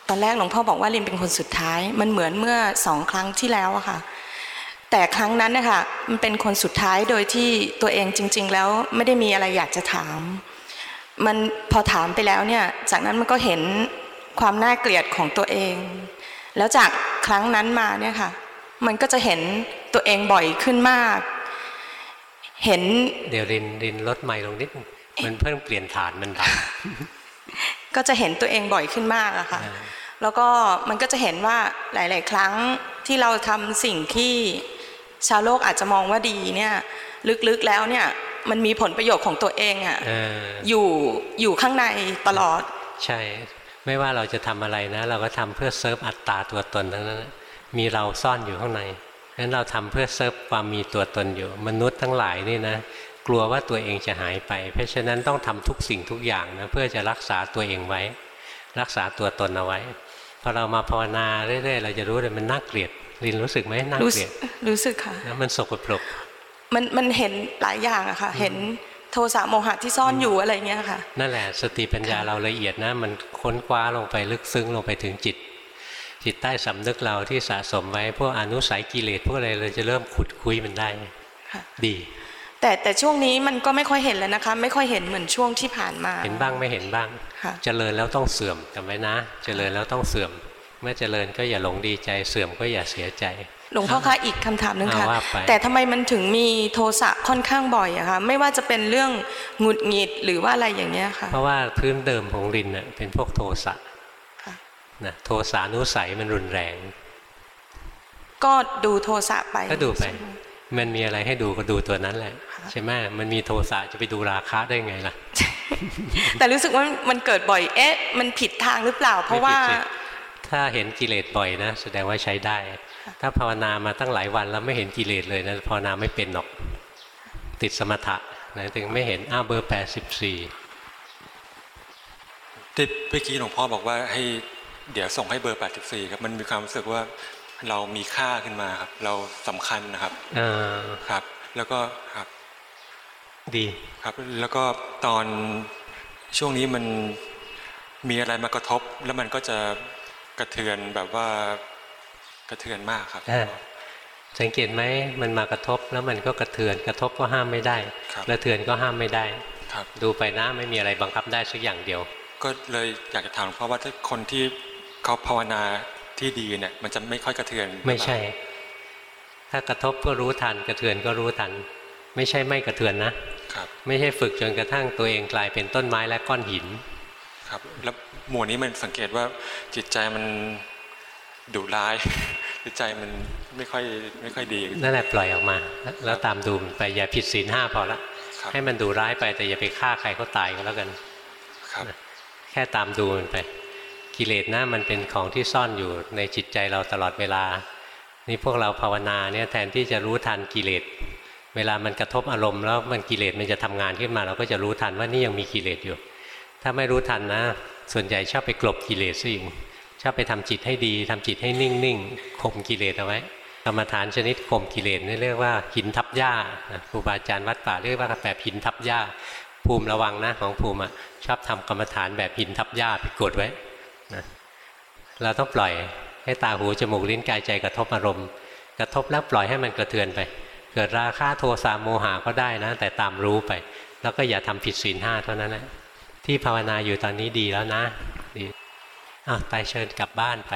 ตอนแรกหลวงพ่อบอกว่าลินเป็นคนสุดท้าย มันเหมือนเมื่อสองครั้งที่แล้วอะค่ะ แต่ครั้งนั้นนะคะมันเป็นคนสุดท้ายโดยที่ตัวเองจริง ๆ แล้วไม่ได้มีอะไรอยากจะถาม มันพอถามไปแล้วเนี่ย จากนั้นมันก็เห็นความน่าเกลียดของตัวเอง แล้วจากครั้งนั้นมาเนี่ยค่ะ มันก็จะเห็นตัวเองบ่อยขึ้นมาก เห็น เดี๋ยวรินรินลดไมค์ลงนิดนึงมันเพิ่งเปลี่ยนฐานมันดังก็จะเห็นตัวเองบ่อยขึ้นมากอะค่ะ แล้วก็มันก็จะเห็นว่าหลาย ๆ ครั้งที่เราทำสิ่งที่ ชาวโลกอาจจะมองว่าดีเนี่ย ลึกๆแล้วเนี่ย มันมีผลประโยชน์ของตัวเองอะเอออยู่อยู่ข้างในตลอด ใช่ ไม่ว่าเราจะทำอะไรนะ เราก็ทำเพื่อเซิร์ฟอัตตาตัวตนทั้งนั้นนะมีเราซ่อนอยู่ข้างในงั้นเราทำเพื่อเซิร์ฟความมีตัวตนอยู่ มนุษย์ทั้งหลายนี่นะ กลัวว่าตัวเองจะหายไป เพราะฉะนั้นต้องทำทุกสิ่งทุกอย่างนะเพื่อจะรักษาตัวเองไว้ รักษาตัวตนเอาไว้พอเรามาภาวนาเรื่อยๆ เราจะรู้เลยมันน่าเกลียด ลินรู้สึกไหมน่ารู้เกสึลียกดรู้สึกค่ะนะมันสกปรกมันมันเห็นหลายอย่างอะค่ะ เห็นโทสะโมหะที่ซ่อนอยู่อะไรเงี้ยค่ะ นั่นแหละสติปัญญาเราละเอียดนะ มันค้นคว้าลงไปลึกซึ้งลงไปถึงจิต จิตใต้สำนึกเราที่สะสมไว้พวกอนุสัยกิเลสพวกอะไรเราจะเริ่มขุดคุยมันได้ค่ะดี แต่แต่ช่วงนี้มันก็ไม่ค่อยเห็นแล้วนะคะ ไม่ค่อยเห็นเหมือนช่วงที่ผ่านมา เห็นบ้างไม่เห็นบ้างค่ะเจริญแล้วต้องเสื่อมจำไว้นะ เจริญแล้วต้องเสื่อม เมื่อเจริญก็อย่าหลงดีใจเสื่อมก็อย่าเสียใจ หลวงพ่อคะอีกคำถามหนึ่งค่ะอ่าว่าไปแต่ทำไมมันถึงมีโทสะค่อนข้างบ่อยอะคะไม่ว่าจะเป็นเรื่องหงุดหงิดหรือว่าอะไรอย่างเงี้ยค่ะเพราะว่าพื้นเดิมของลินเน่ะเป็นพวกโทสะค่ะนะโทสานุสัยมันรุนแรง ก็ดูโทสะไปก็ดูไปมันมีอะไรให้ดูก็ดูตัวนั้นแหละ ใช่ไหมมันมีโทสะจะไปดูราคะได้ไงล่ะ แต่รู้สึกว่ามันเกิดบ่อย เอ๊ะ มันผิดทางหรือเปล่า เพราะว่าไม่ผิดสิ ถ้าเห็นกิเลสบ่อยนะ แสดงว่าใช้ได้ ถ้าภาวนามาตั้งหลายวันแล้วไม่เห็นกิเลสเลยนะภาวนาไม่เป็นหรอก ติดสมถะนะถึงไม่เห็นอ้าวเบอร์แปดสิบสี่ที่เมื่อกี้หลวงพ่อบอกว่าให้เดี๋ยวส่งให้เบอร์ 84 ครับ มันมีความรู้สึกว่าเรามีค่าขึ้นมาครับ เราสำคัญนะครับอ่าครับ แล้วก็ครับดีครับ แล้วก็ตอนช่วงนี้มันมีอะไรมากระทบ แล้วมันก็จะ กระเทือนแบบว่ากระเทือนมากครับอ่าสังเกตไหมมันมากระทบแล้วมันก็กระเทือนกระทบก็ห้ามไม่ได้ครับกระเทือนก็ห้ามไม่ได้ครับดูไปนะไม่มีอะไรบังคับได้สักอย่างเดียว ก็เลยอยากจะถามหลวงพ่อว่าถ้าคนที่เขาภาวนาที่ดีเนี่ยมันจะไม่ค่อยกระเทือน ไม่ใช่ ถ้ากระทบก็รู้ทันกระเทือนก็รู้ทัน ไม่ใช่ไม่กระเทือนนะครับ ไม่ใช่ฝึกจนกระทั่งตัวเองกลายเป็นต้นไม้และก้อนหิน ครับ แล้ว หมู่นี้มันสังเกตว่าจิตใจมันดุร้าย จิตใจมันไม่ค่อยไม่ค่อยดี นั่นแหละปล่อยออกมา แล้วตามดูมันไปอย่าผิดศีลห้าพอละครับให้มันดูร้ายไปแต่อย่าไปฆ่าใครเขาตายก็แล้วกันครับแค่ตามดูมันไปกิเลสนะมันเป็นของที่ซ่อนอยู่ในจิตใจเราตลอดเวลา นี่พวกเราภาวนาเนี่ยแทนที่จะรู้ทันกิเลส เวลามันกระทบอารมณ์แล้วมันกิเลสมันจะทำงานขึ้นมา เราก็จะรู้ทันว่านี่ยังมีกิเลสอยู่ ถ้าไม่รู้ทันนะ ส่วนใหญ่ชอบไปกลบกิเลสซะเองชอบไปทำจิตให้ดีทำจิตให้นิ่งๆข่มกิเลสเอาไว้กรรมฐานชนิดข่มกิเลสนี่เรียกว่าหินทับหญ้าครูบาอาจารย์วัดป่าเรียกว่าแบบหินทับหญ้า ภูมิระวังนะของภูมิชอบทำกรรมฐานแบบหินทับหญ้าไปกดไว้นะเราต้องปล่อยให้ตาหูจมูกลิ้นกายใจกระทบอารมณ์ กระทบแล้วปล่อยให้มันกระเทือนไป เกิดราคะโทสะโมหะก็ได้นะ แต่ตามรู้ไป แล้วก็อย่าทำผิดศีลห้าเท่านั้นแหละ ที่ภาวนาอยู่ตอนนี้ดีแล้วนะดีอ้าวไปเชิญกลับบ้านไป